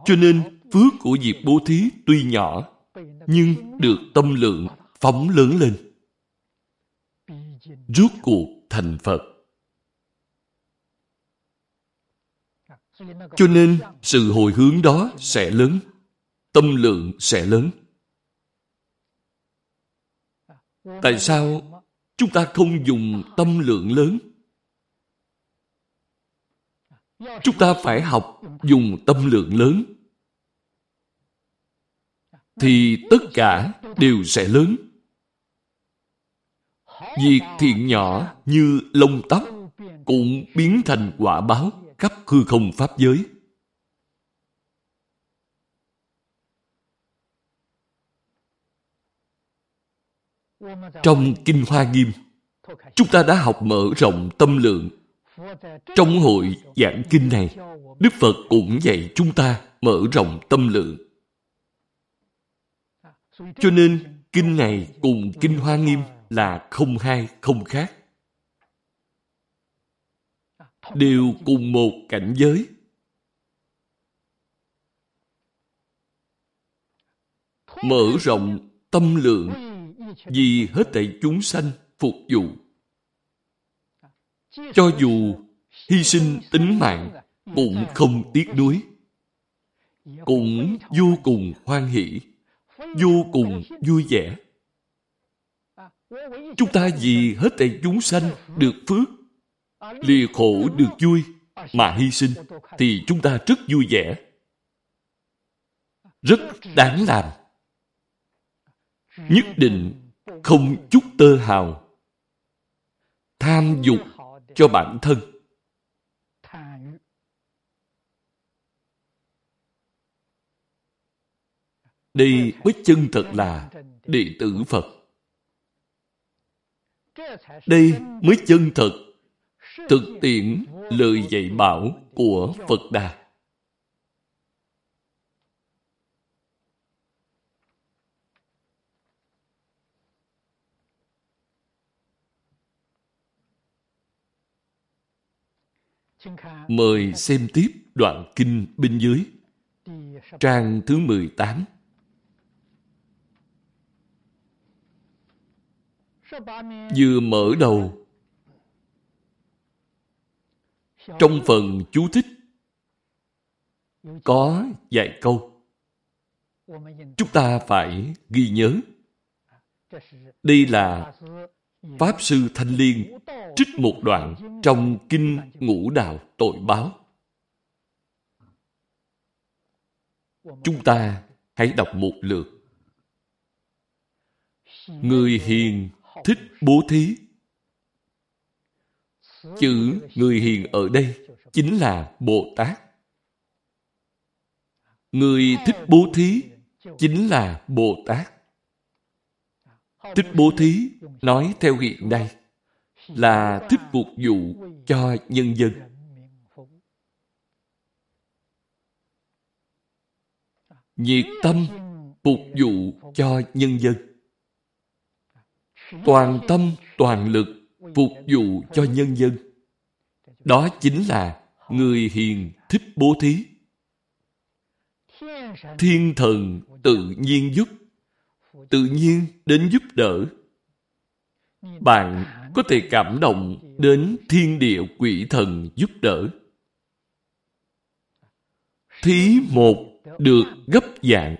S1: Cho nên, phước của việc bố thí tuy nhỏ, nhưng được tâm lượng phóng lớn lên. Rốt cuộc thành Phật. Cho nên, sự hồi hướng đó sẽ lớn, tâm lượng sẽ lớn. Tại sao chúng ta không dùng tâm lượng lớn chúng ta phải học dùng tâm lượng lớn thì tất cả đều sẽ lớn việc thiện nhỏ như lông tóc cũng biến thành quả báo khắp hư không pháp giới trong kinh hoa nghiêm chúng ta đã học mở rộng tâm lượng trong hội giảng kinh này, Đức Phật cũng dạy chúng ta mở rộng tâm lượng. Cho nên, kinh này cùng kinh Hoa Nghiêm là không hai, không khác. đều cùng một cảnh giới. Mở rộng tâm lượng vì hết thảy chúng sanh phục vụ. Cho dù hy sinh tính mạng cũng không tiếc nuối. Cũng vô cùng hoan hỷ, vô cùng vui vẻ. Chúng ta vì hết thảy chúng sanh được phước, lìa khổ được vui mà hy sinh thì chúng ta rất vui vẻ. Rất đáng làm. Nhất định không chút tơ hào tham dục cho bản thân. Đây mới chân thật là đệ tử Phật. Đây mới chân thật thực tiễn lời dạy bảo của Phật Đà. Mời xem tiếp đoạn kinh bên dưới, trang thứ 18. Vừa mở đầu, trong phần chú thích, có vài câu. Chúng ta phải ghi nhớ. Đây là Pháp Sư Thanh Liên trích một đoạn trong Kinh Ngũ Đạo Tội Báo. Chúng ta hãy đọc một lượt. Người hiền thích bố thí. Chữ người hiền ở đây chính là Bồ Tát. Người thích bố thí chính là Bồ Tát. Thích bố thí, nói theo hiện đây, là thích phục vụ cho nhân dân. Nhiệt tâm phục vụ cho nhân dân. Toàn tâm, toàn lực phục vụ cho nhân dân. Đó chính là người hiền thích bố thí. Thiên thần tự nhiên giúp tự nhiên đến giúp đỡ. Bạn có thể cảm động đến thiên địa quỷ thần giúp đỡ. Thí một được gấp dạng.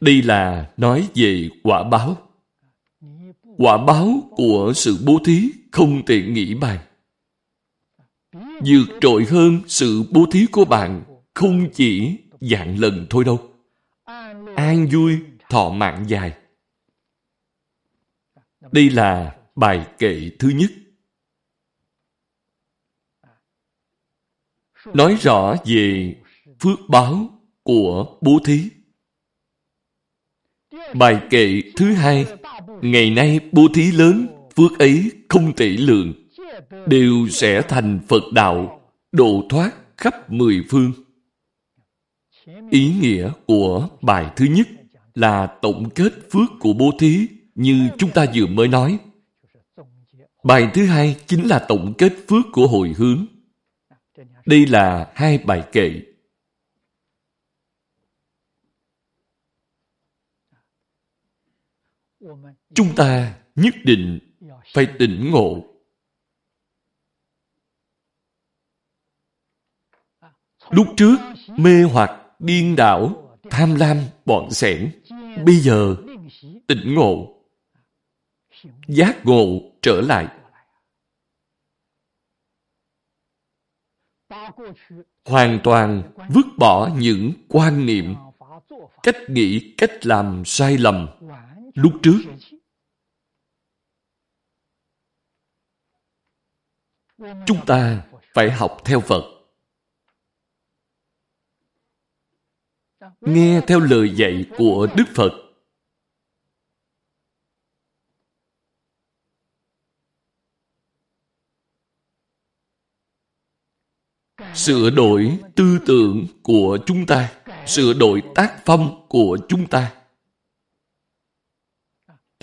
S1: Đây là nói về quả báo. Quả báo của sự bố thí không thể nghĩ bàn. Vượt trội hơn sự bố thí của bạn không chỉ dạng lần thôi đâu an vui, thọ mạng dài. Đây là bài kệ thứ nhất. Nói rõ về phước báo của bố thí. Bài kệ thứ hai, ngày nay bố thí lớn, phước ấy không tỷ lượng, đều sẽ thành Phật đạo, độ thoát khắp mười phương. Ý nghĩa của bài thứ nhất là tổng kết phước của bố thí như chúng ta vừa mới nói. Bài thứ hai chính là tổng kết phước của hồi hướng. Đây là hai bài kệ. Chúng ta nhất định phải tỉnh ngộ. Lúc trước, mê hoặc điên đảo, tham lam, bọn sẻn. Bây giờ, tỉnh ngộ, giác ngộ trở lại. Hoàn toàn vứt bỏ những quan niệm, cách nghĩ, cách làm sai lầm lúc trước. Chúng ta phải học theo Phật. nghe theo lời dạy của Đức Phật. Sửa đổi tư tưởng của chúng ta, sửa đổi tác phong của chúng ta.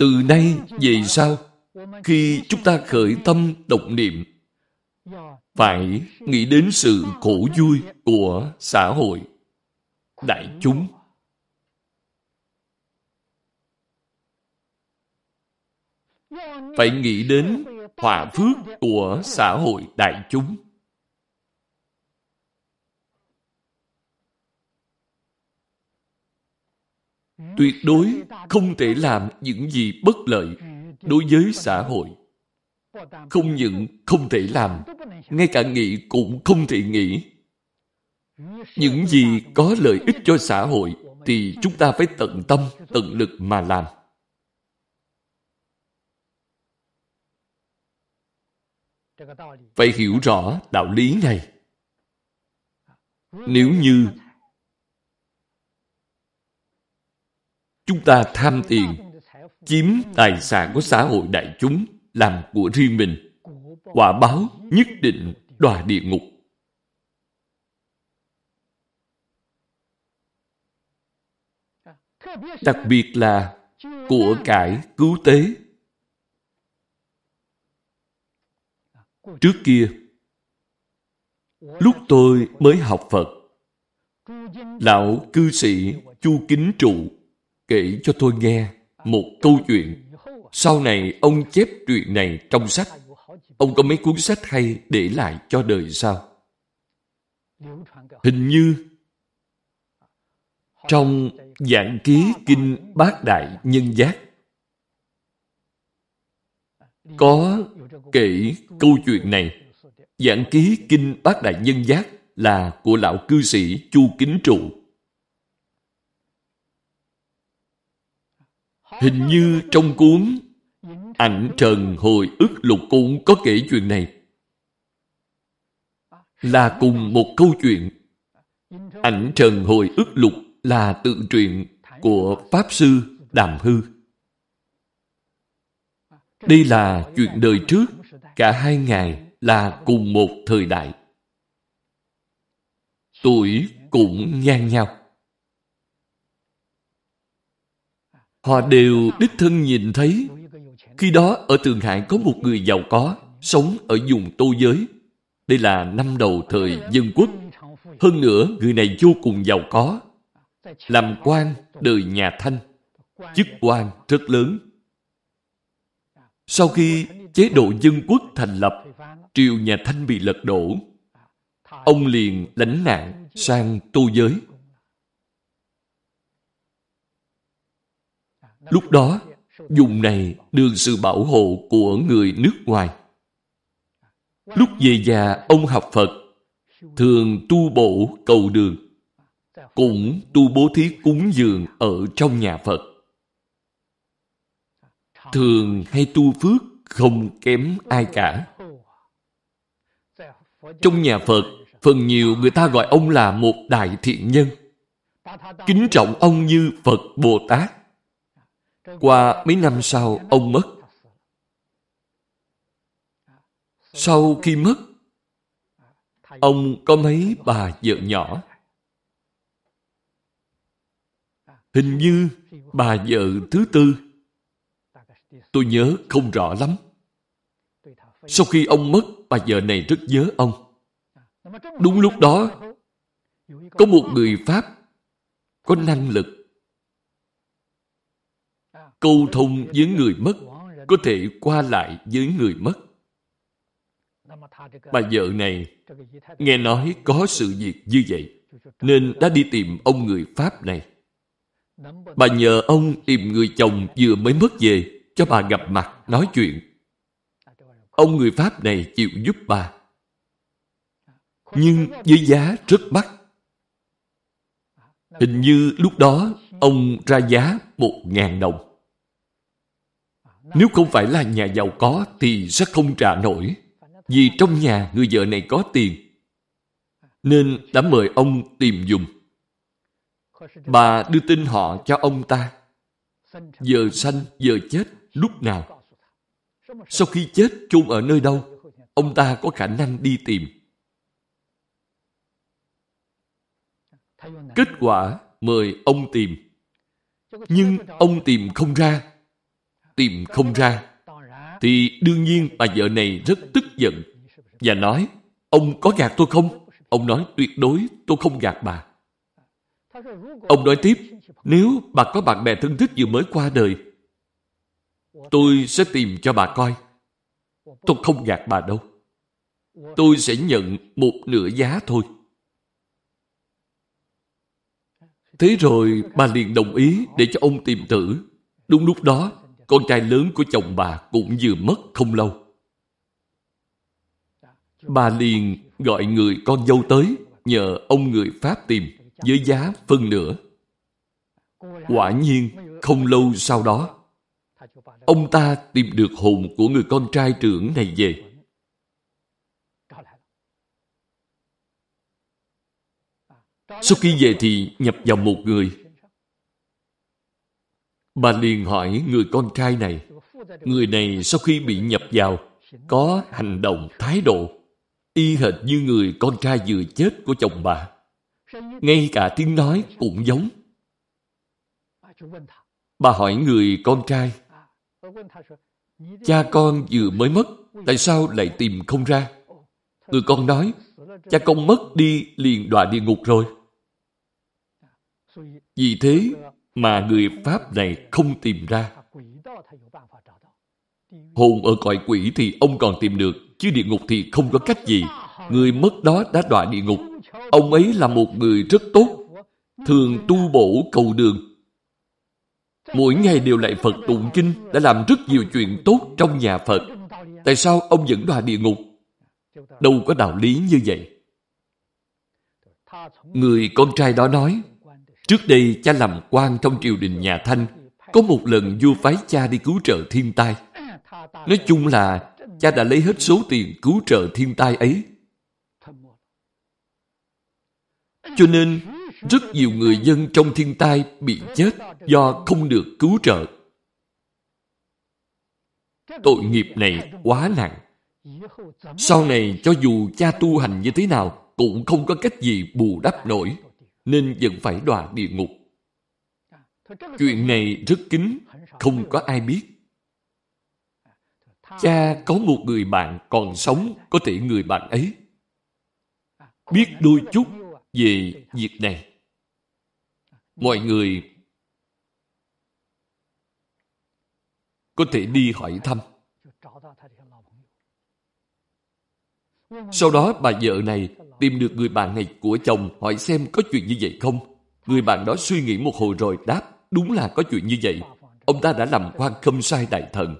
S1: Từ nay về sau, khi chúng ta khởi tâm động niệm, phải nghĩ đến sự khổ vui của xã hội, đại chúng. Phải nghĩ đến hòa phước của xã hội đại chúng. Tuyệt đối không thể làm những gì bất lợi đối với xã hội. Không những không thể làm, ngay cả nghĩ cũng không thể nghĩ. Những gì có lợi ích cho xã hội thì chúng ta phải tận tâm, tận lực mà làm. Phải hiểu rõ đạo lý này. Nếu như chúng ta tham tiền, chiếm tài sản của xã hội đại chúng làm của riêng mình, quả báo nhất định đọa địa ngục. Đặc biệt là của cải cứu tế. Trước kia, lúc tôi mới học Phật, lão cư sĩ Chu Kính Trụ kể cho tôi nghe một câu chuyện. Sau này ông chép chuyện này trong sách. Ông có mấy cuốn sách hay để lại cho đời sau. Hình như trong giảng ký kinh bát đại nhân giác có kể câu chuyện này. Giảng ký kinh bát đại nhân giác là của lão cư sĩ Chu Kính Trụ. Hình như trong cuốn Ảnh Trần Hồi ức lục cũng có kể chuyện này. Là cùng một câu chuyện. Ảnh Trần Hồi ức lục là tự truyện của Pháp Sư Đàm Hư. Đây là chuyện đời trước, cả hai ngài là cùng một thời đại. Tuổi cũng ngang nhau. Họ đều đích thân nhìn thấy khi đó ở Thượng Hải có một người giàu có sống ở vùng tô giới. Đây là năm đầu thời dân quốc. Hơn nữa, người này vô cùng giàu có. Làm quan đời nhà Thanh. Chức quan rất lớn. Sau khi chế độ dân quốc thành lập, triều nhà Thanh bị lật đổ. Ông liền lánh nạn sang tô giới. Lúc đó, dùng này được sự bảo hộ của người nước ngoài. Lúc về già, ông học Phật, thường tu bổ cầu đường, cũng tu bố thí cúng dường ở trong nhà Phật. Thường hay tu phước không kém ai cả. Trong nhà Phật, phần nhiều người ta gọi ông là một đại thiện nhân. Kính trọng ông như Phật Bồ Tát. Qua mấy năm sau, ông mất. Sau khi mất, ông có mấy bà vợ nhỏ. Hình như bà vợ thứ tư. Tôi nhớ không rõ lắm. Sau khi ông mất, bà vợ này rất nhớ ông. Đúng lúc đó, có một người Pháp có năng lực câu thông với người mất, có thể qua lại với người mất. Bà vợ này nghe nói có sự việc như vậy, nên đã đi tìm ông người Pháp này. Bà nhờ ông tìm người chồng vừa mới mất về cho bà gặp mặt nói chuyện. Ông người Pháp này chịu giúp bà. Nhưng với giá rất mắc. Hình như lúc đó ông ra giá một ngàn đồng. Nếu không phải là nhà giàu có thì sẽ không trả nổi. Vì trong nhà người vợ này có tiền. Nên đã mời ông tìm dùng. Bà đưa tin họ cho ông ta. Giờ sanh, giờ chết, lúc nào. Sau khi chết chôn ở nơi đâu, ông ta có khả năng đi tìm. Kết quả mời ông tìm. Nhưng ông tìm không ra tìm không ra, thì đương nhiên bà vợ này rất tức giận. và nói, ông có gạt tôi không? Ông nói tuyệt đối tôi không gạt bà. Ông nói tiếp, nếu bà có bạn bè thân thích vừa mới qua đời, tôi sẽ tìm cho bà coi. Tôi không gạt bà đâu. Tôi sẽ nhận một nửa giá thôi. Thế rồi bà liền đồng ý để cho ông tìm tử. Đúng lúc đó, con trai lớn của chồng bà cũng vừa mất không lâu. Bà liền gọi người con dâu tới, nhờ ông người Pháp tìm, với giá phân nửa. Quả nhiên, không lâu sau đó, ông ta tìm được hồn của người con trai trưởng này về. Sau khi về thì nhập vào một người. Bà liền hỏi người con trai này, người này sau khi bị nhập vào, có hành động, thái độ, y hệt như người con trai vừa chết của chồng bà. Ngay cả tiếng nói cũng giống. Bà hỏi người con trai, cha con vừa mới mất, tại sao lại tìm không ra? Người con nói, cha con mất đi liền đọa địa ngục rồi. Vì thế mà người Pháp này không tìm ra. Hồn ở cõi quỷ thì ông còn tìm được, chứ địa ngục thì không có cách gì. Người mất đó đã đọa địa ngục. Ông ấy là một người rất tốt, thường tu bổ cầu đường. Mỗi ngày đều lại Phật tụng kinh, đã làm rất nhiều chuyện tốt trong nhà Phật. Tại sao ông vẫn đọa địa ngục? Đâu có đạo lý như vậy. Người con trai đó nói, Trước đây cha làm quan trong triều đình nhà Thanh, có một lần vua phái cha đi cứu trợ thiên tai. Nói chung là cha đã lấy hết số tiền cứu trợ thiên tai ấy. Cho nên, rất nhiều người dân trong thiên tai bị chết do không được cứu trợ. Tội nghiệp này quá nặng. Sau này cho dù cha tu hành như thế nào cũng không có cách gì bù đắp nổi nên vẫn phải đọa địa ngục. Chuyện này rất kín, không có ai biết. Cha có một người bạn còn sống, có thể người bạn ấy biết đôi chút về việc này. Mọi người có thể đi hỏi thăm. Sau đó bà vợ này tìm được người bạn này của chồng hỏi xem có chuyện như vậy không. Người bạn đó suy nghĩ một hồi rồi đáp, đúng là có chuyện như vậy. Ông ta đã làm quan khâm sai đại thần.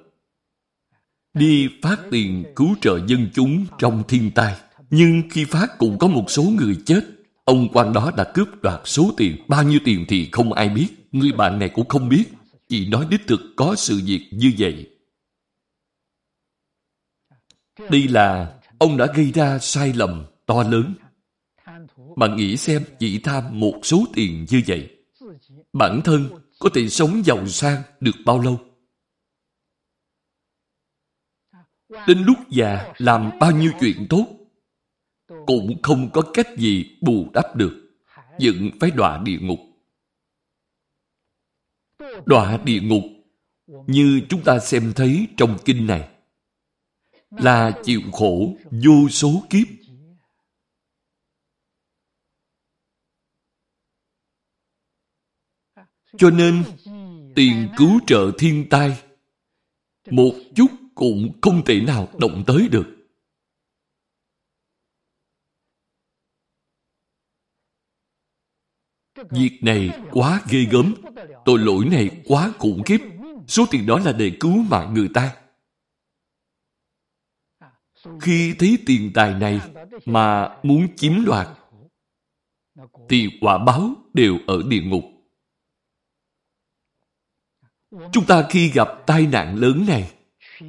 S1: Đi phát tiền cứu trợ dân chúng trong thiên tai. Nhưng khi phát cũng có một số người chết. Ông quan đó đã cướp đoạt số tiền. Bao nhiêu tiền thì không ai biết. Người bạn này cũng không biết. Chỉ nói đích thực có sự việc như vậy. Đây là ông đã gây ra sai lầm to lớn. Bạn nghĩ xem chỉ tham một số tiền như vậy. Bản thân có thể sống giàu sang được bao lâu? Đến lúc già, làm bao nhiêu chuyện tốt cũng không có cách gì bù đắp được. Vẫn phải đọa địa ngục. Đọa địa ngục, như chúng ta xem thấy trong kinh này, là chịu khổ vô số kiếp Cho nên, tiền cứu trợ thiên tai một chút cũng không thể nào động tới được. Việc này quá ghê gớm, tội lỗi này quá khủng khiếp. Số tiền đó là để cứu mạng người ta. Khi thấy tiền tài này mà muốn chiếm đoạt, thì quả báo đều ở địa ngục. Chúng ta khi gặp tai nạn lớn này,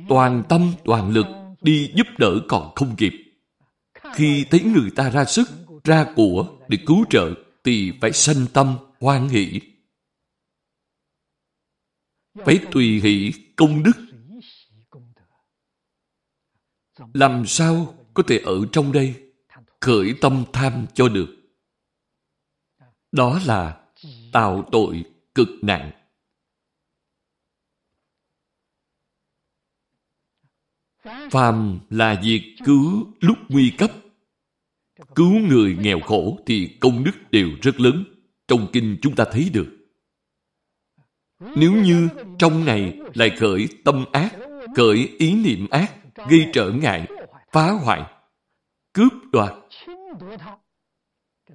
S1: toàn tâm toàn lực đi giúp đỡ còn không kịp. Khi thấy người ta ra sức, ra của để cứu trợ, thì phải sanh tâm, hoan hỷ. Phải tùy hỷ công đức. Làm sao có thể ở trong đây khởi tâm tham cho được? Đó là tạo tội cực nặng. Phàm là việc cứu lúc nguy cấp. Cứu người nghèo khổ thì công đức đều rất lớn. Trong kinh chúng ta thấy được. Nếu như trong này lại khởi tâm ác, khởi ý niệm ác, gây trở ngại, phá hoại, cướp đoạt,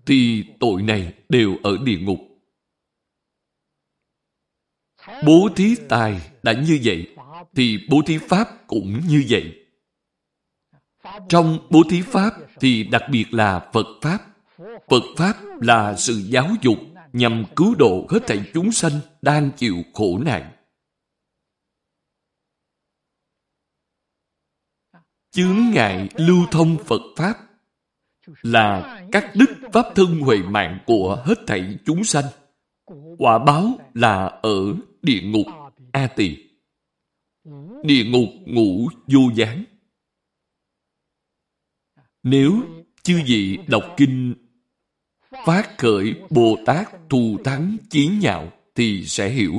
S1: thì tội này đều ở địa ngục. Bố thí tài đã như vậy, thì bố thí pháp cũng như vậy. Trong bố thí pháp thì đặc biệt là Phật Pháp. Phật Pháp là sự giáo dục nhằm cứu độ hết thảy chúng sanh đang chịu khổ nạn. Chướng ngại lưu thông Phật Pháp là các đức Pháp thân huệ mạng của hết thảy chúng sanh. Quả báo là ở địa ngục A Tỳ. Địa ngục ngủ vô gián. Nếu chư vị đọc kinh phát khởi Bồ Tát thù thắng chí nhạo thì sẽ hiểu.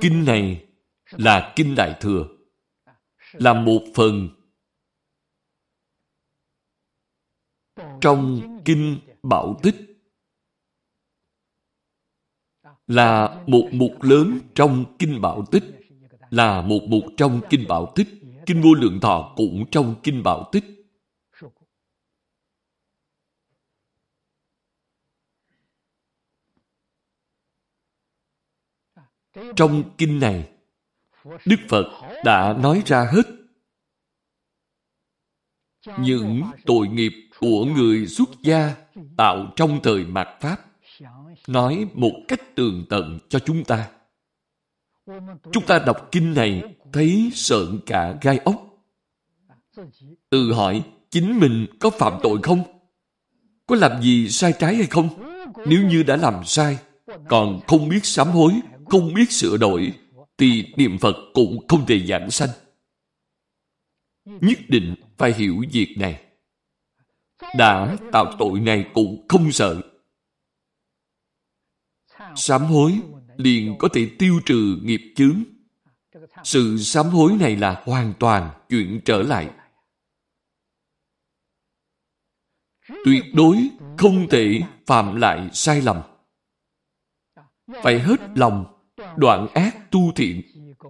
S1: Kinh này là Kinh Đại Thừa, là một phần trong Kinh Bảo Tích, là một mục lớn trong Kinh Bảo Tích, là một mục trong Kinh Bảo Tích, Kinh Vô Lượng Thọ cũng trong Kinh Bảo Tích. Trong kinh này, Đức Phật đã nói ra hết những tội nghiệp của người xuất gia tạo trong thời mạt Pháp, nói một cách tường tận cho chúng ta. Chúng ta đọc kinh này thấy sợn cả gai ốc. Tự hỏi chính mình có phạm tội không? Có làm gì sai trái hay không? Nếu như đã làm sai, còn không biết sám hối, không biết sửa đổi, thì niệm Phật cũng không thể giảng sanh. Nhất định phải hiểu việc này. Đã tạo tội này cũng không sợ. Sám hối liền có thể tiêu trừ nghiệp chướng. Sự sám hối này là hoàn toàn chuyển trở lại. Tuyệt đối không thể phạm lại sai lầm. Phải hết lòng, đoạn ác tu thiện,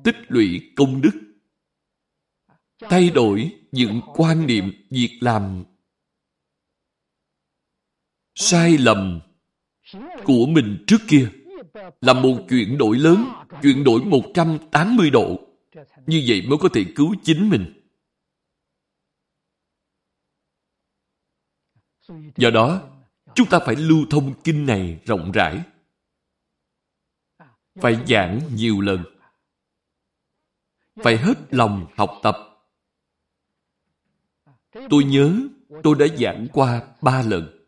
S1: tích lũy công đức. Thay đổi những quan niệm, việc làm sai lầm của mình trước kia là một chuyển đổi lớn, chuyển đổi 180 độ. Như vậy mới có thể cứu chính mình. Do đó, chúng ta phải lưu thông kinh này rộng rãi. Phải giảng nhiều lần. Phải hết lòng học tập. Tôi nhớ tôi đã giảng qua ba lần.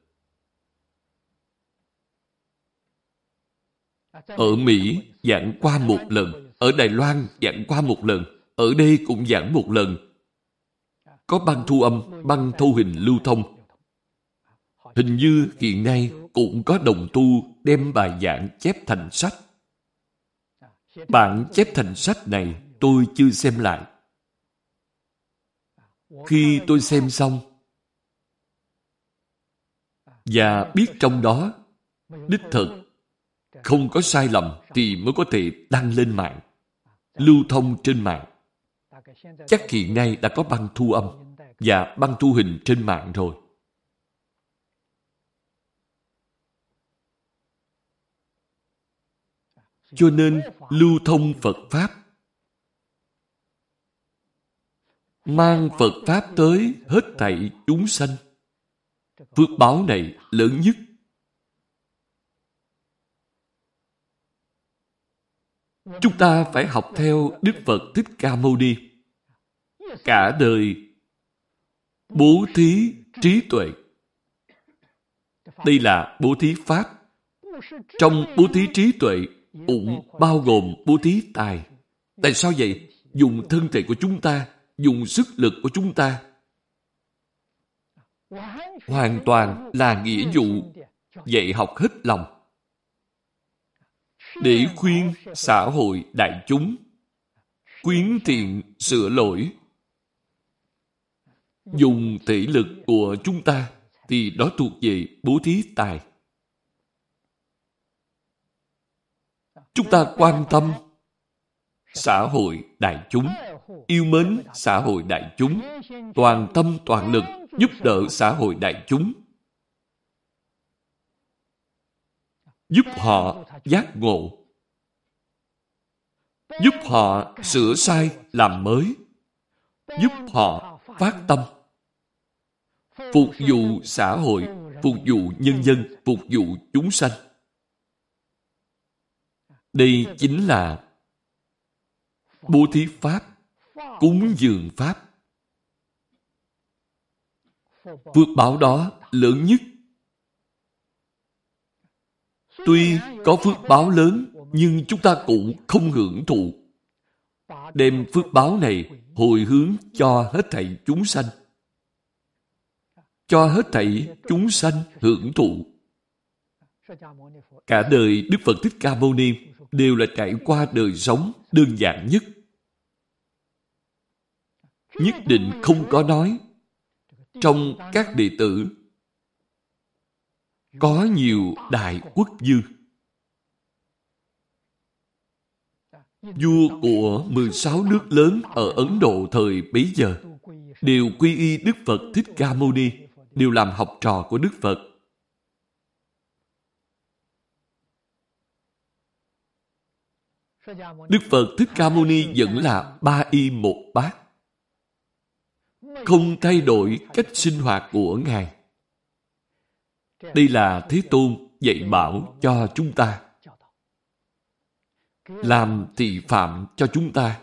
S1: Ở Mỹ giảng qua một lần, ở Đài Loan giảng qua một lần, ở đây cũng giảng một lần. Có băng thu âm, băng thu hình lưu thông. Hình như hiện nay cũng có đồng tu đem bài giảng chép thành sách. Bản chép thành sách này tôi chưa xem lại. Khi tôi xem xong và biết trong đó đích thực không có sai lầm thì mới có thể đăng lên mạng, lưu thông trên mạng. Chắc hiện nay đã có băng thu âm và băng thu hình trên mạng rồi. Cho nên lưu thông Phật Pháp mang Phật Pháp tới hết thảy chúng sanh. Phước báo này lớn nhất Chúng ta phải học theo Đức Phật Thích Ca Mâu Ni. Cả đời bố thí trí tuệ. Đây là bố thí Pháp. Trong bố thí trí tuệ cũng bao gồm bố thí tài. Tại sao vậy? Dùng thân thể của chúng ta, dùng sức lực của chúng ta. Hoàn toàn là nghĩa vụ dạy học hết lòng để khuyên xã hội đại chúng, quyến thiện sửa lỗi. Dùng thể lực của chúng ta thì đó thuộc về bố thí tài. Chúng ta quan tâm xã hội đại chúng, yêu mến xã hội đại chúng, toàn tâm toàn lực giúp đỡ xã hội đại chúng. Giúp họ giác ngộ. Giúp họ sửa sai, làm mới. Giúp họ phát tâm. Phục vụ xã hội, phục vụ nhân dân, phục vụ chúng sanh. Đây chính là bố thí pháp, cúng dường pháp. Phước báo đó lớn nhất tuy có phước báo lớn, nhưng chúng ta cũng không hưởng thụ. Đem phước báo này hồi hướng cho hết thảy chúng sanh. Cho hết thảy chúng sanh hưởng thụ. Cả đời đức phật thích ca mâu ni đều là trải qua đời sống đơn giản nhất. Nhất định không có nói. Trong các đệ tử có nhiều đại quốc dư vua của 16 nước lớn ở Ấn Độ thời bấy giờ đều quy y Đức Phật Thích Ca Mâu Ni, đều làm học trò của Đức Phật. Đức Phật Thích Ca Mâu Ni vẫn là ba y một bát. Không thay đổi cách sinh hoạt của Ngài. Đây là Thế Tôn dạy bảo cho chúng ta làm thị phạm cho chúng ta.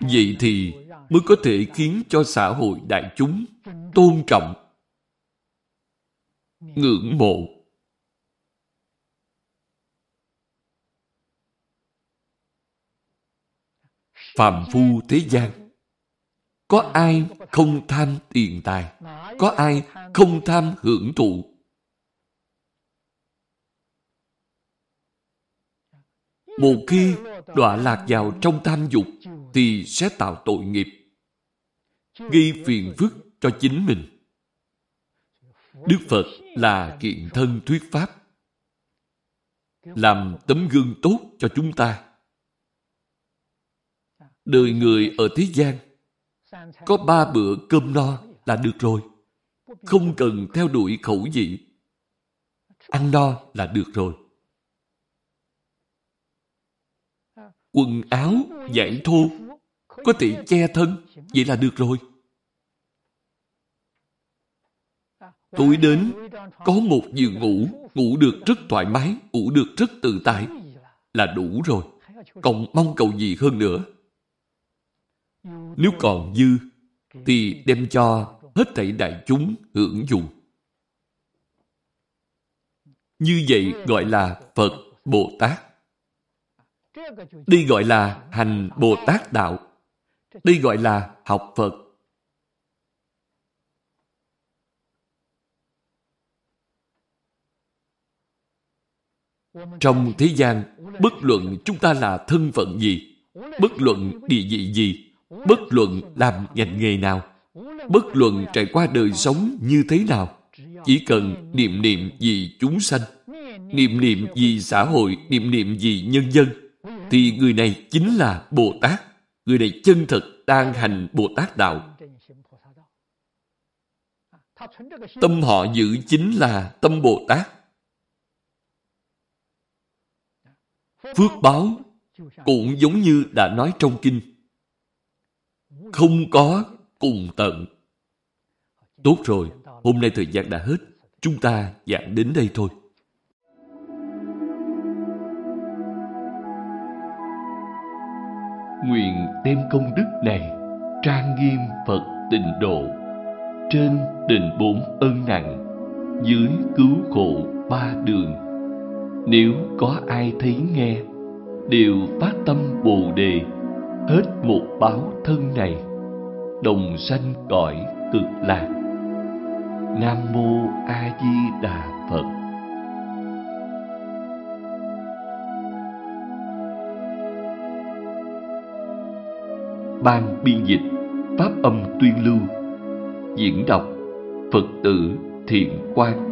S1: Vậy thì mới có thể khiến cho xã hội đại chúng tôn trọng, ngưỡng mộ. Phạm phu thế gian có ai không tham tiền tài? Có ai không tham hưởng thụ Một khi đọa lạc vào trong tham dục thì sẽ tạo tội nghiệp, gây phiền phức cho chính mình. Đức Phật là kiện thân thuyết pháp, làm tấm gương tốt cho chúng ta. Đời người ở thế gian có ba bữa cơm no là được rồi. Không cần theo đuổi khẩu vị. Ăn no là được rồi. quần áo, giải thô, có thể che thân, vậy là được rồi. Tối đến, có một giường ngủ, ngủ được rất thoải mái, ngủ được rất tự tại, là đủ rồi. Còn mong cầu gì hơn nữa? Nếu còn dư, thì đem cho hết thảy đại chúng hưởng dụng. Như vậy gọi là Phật Bồ Tát. Đây gọi là hành Bồ Tát Đạo. Đây gọi là học Phật. Trong thế gian, bất luận chúng ta là thân phận gì, bất luận địa vị gì, bất luận làm ngành nghề nào, bất luận trải qua đời sống như thế nào, chỉ cần niệm niệm vì chúng sanh, niệm niệm vì xã hội, niệm niệm vì nhân dân, thì người này chính là Bồ Tát. Người này chân thật đang hành Bồ Tát Đạo. Tâm họ giữ chính là tâm Bồ Tát. Phước báo cũng giống như đã nói trong kinh. Không có cùng tận. Tốt rồi, hôm nay thời gian đã hết. Chúng ta giảng đến đây thôi. nguyện đem công đức này trang nghiêm Phật tịnh độ trên đền bốn ân nặng dưới cứu khổ ba đường nếu có ai thấy nghe đều phát tâm bồ đề hết một báo thân này, đồng sanh cõi cực lạc. Nam mô a di đà phật. Ban biên dịch pháp âm tuyên lưu, diễn đọc phật tử thiện quang.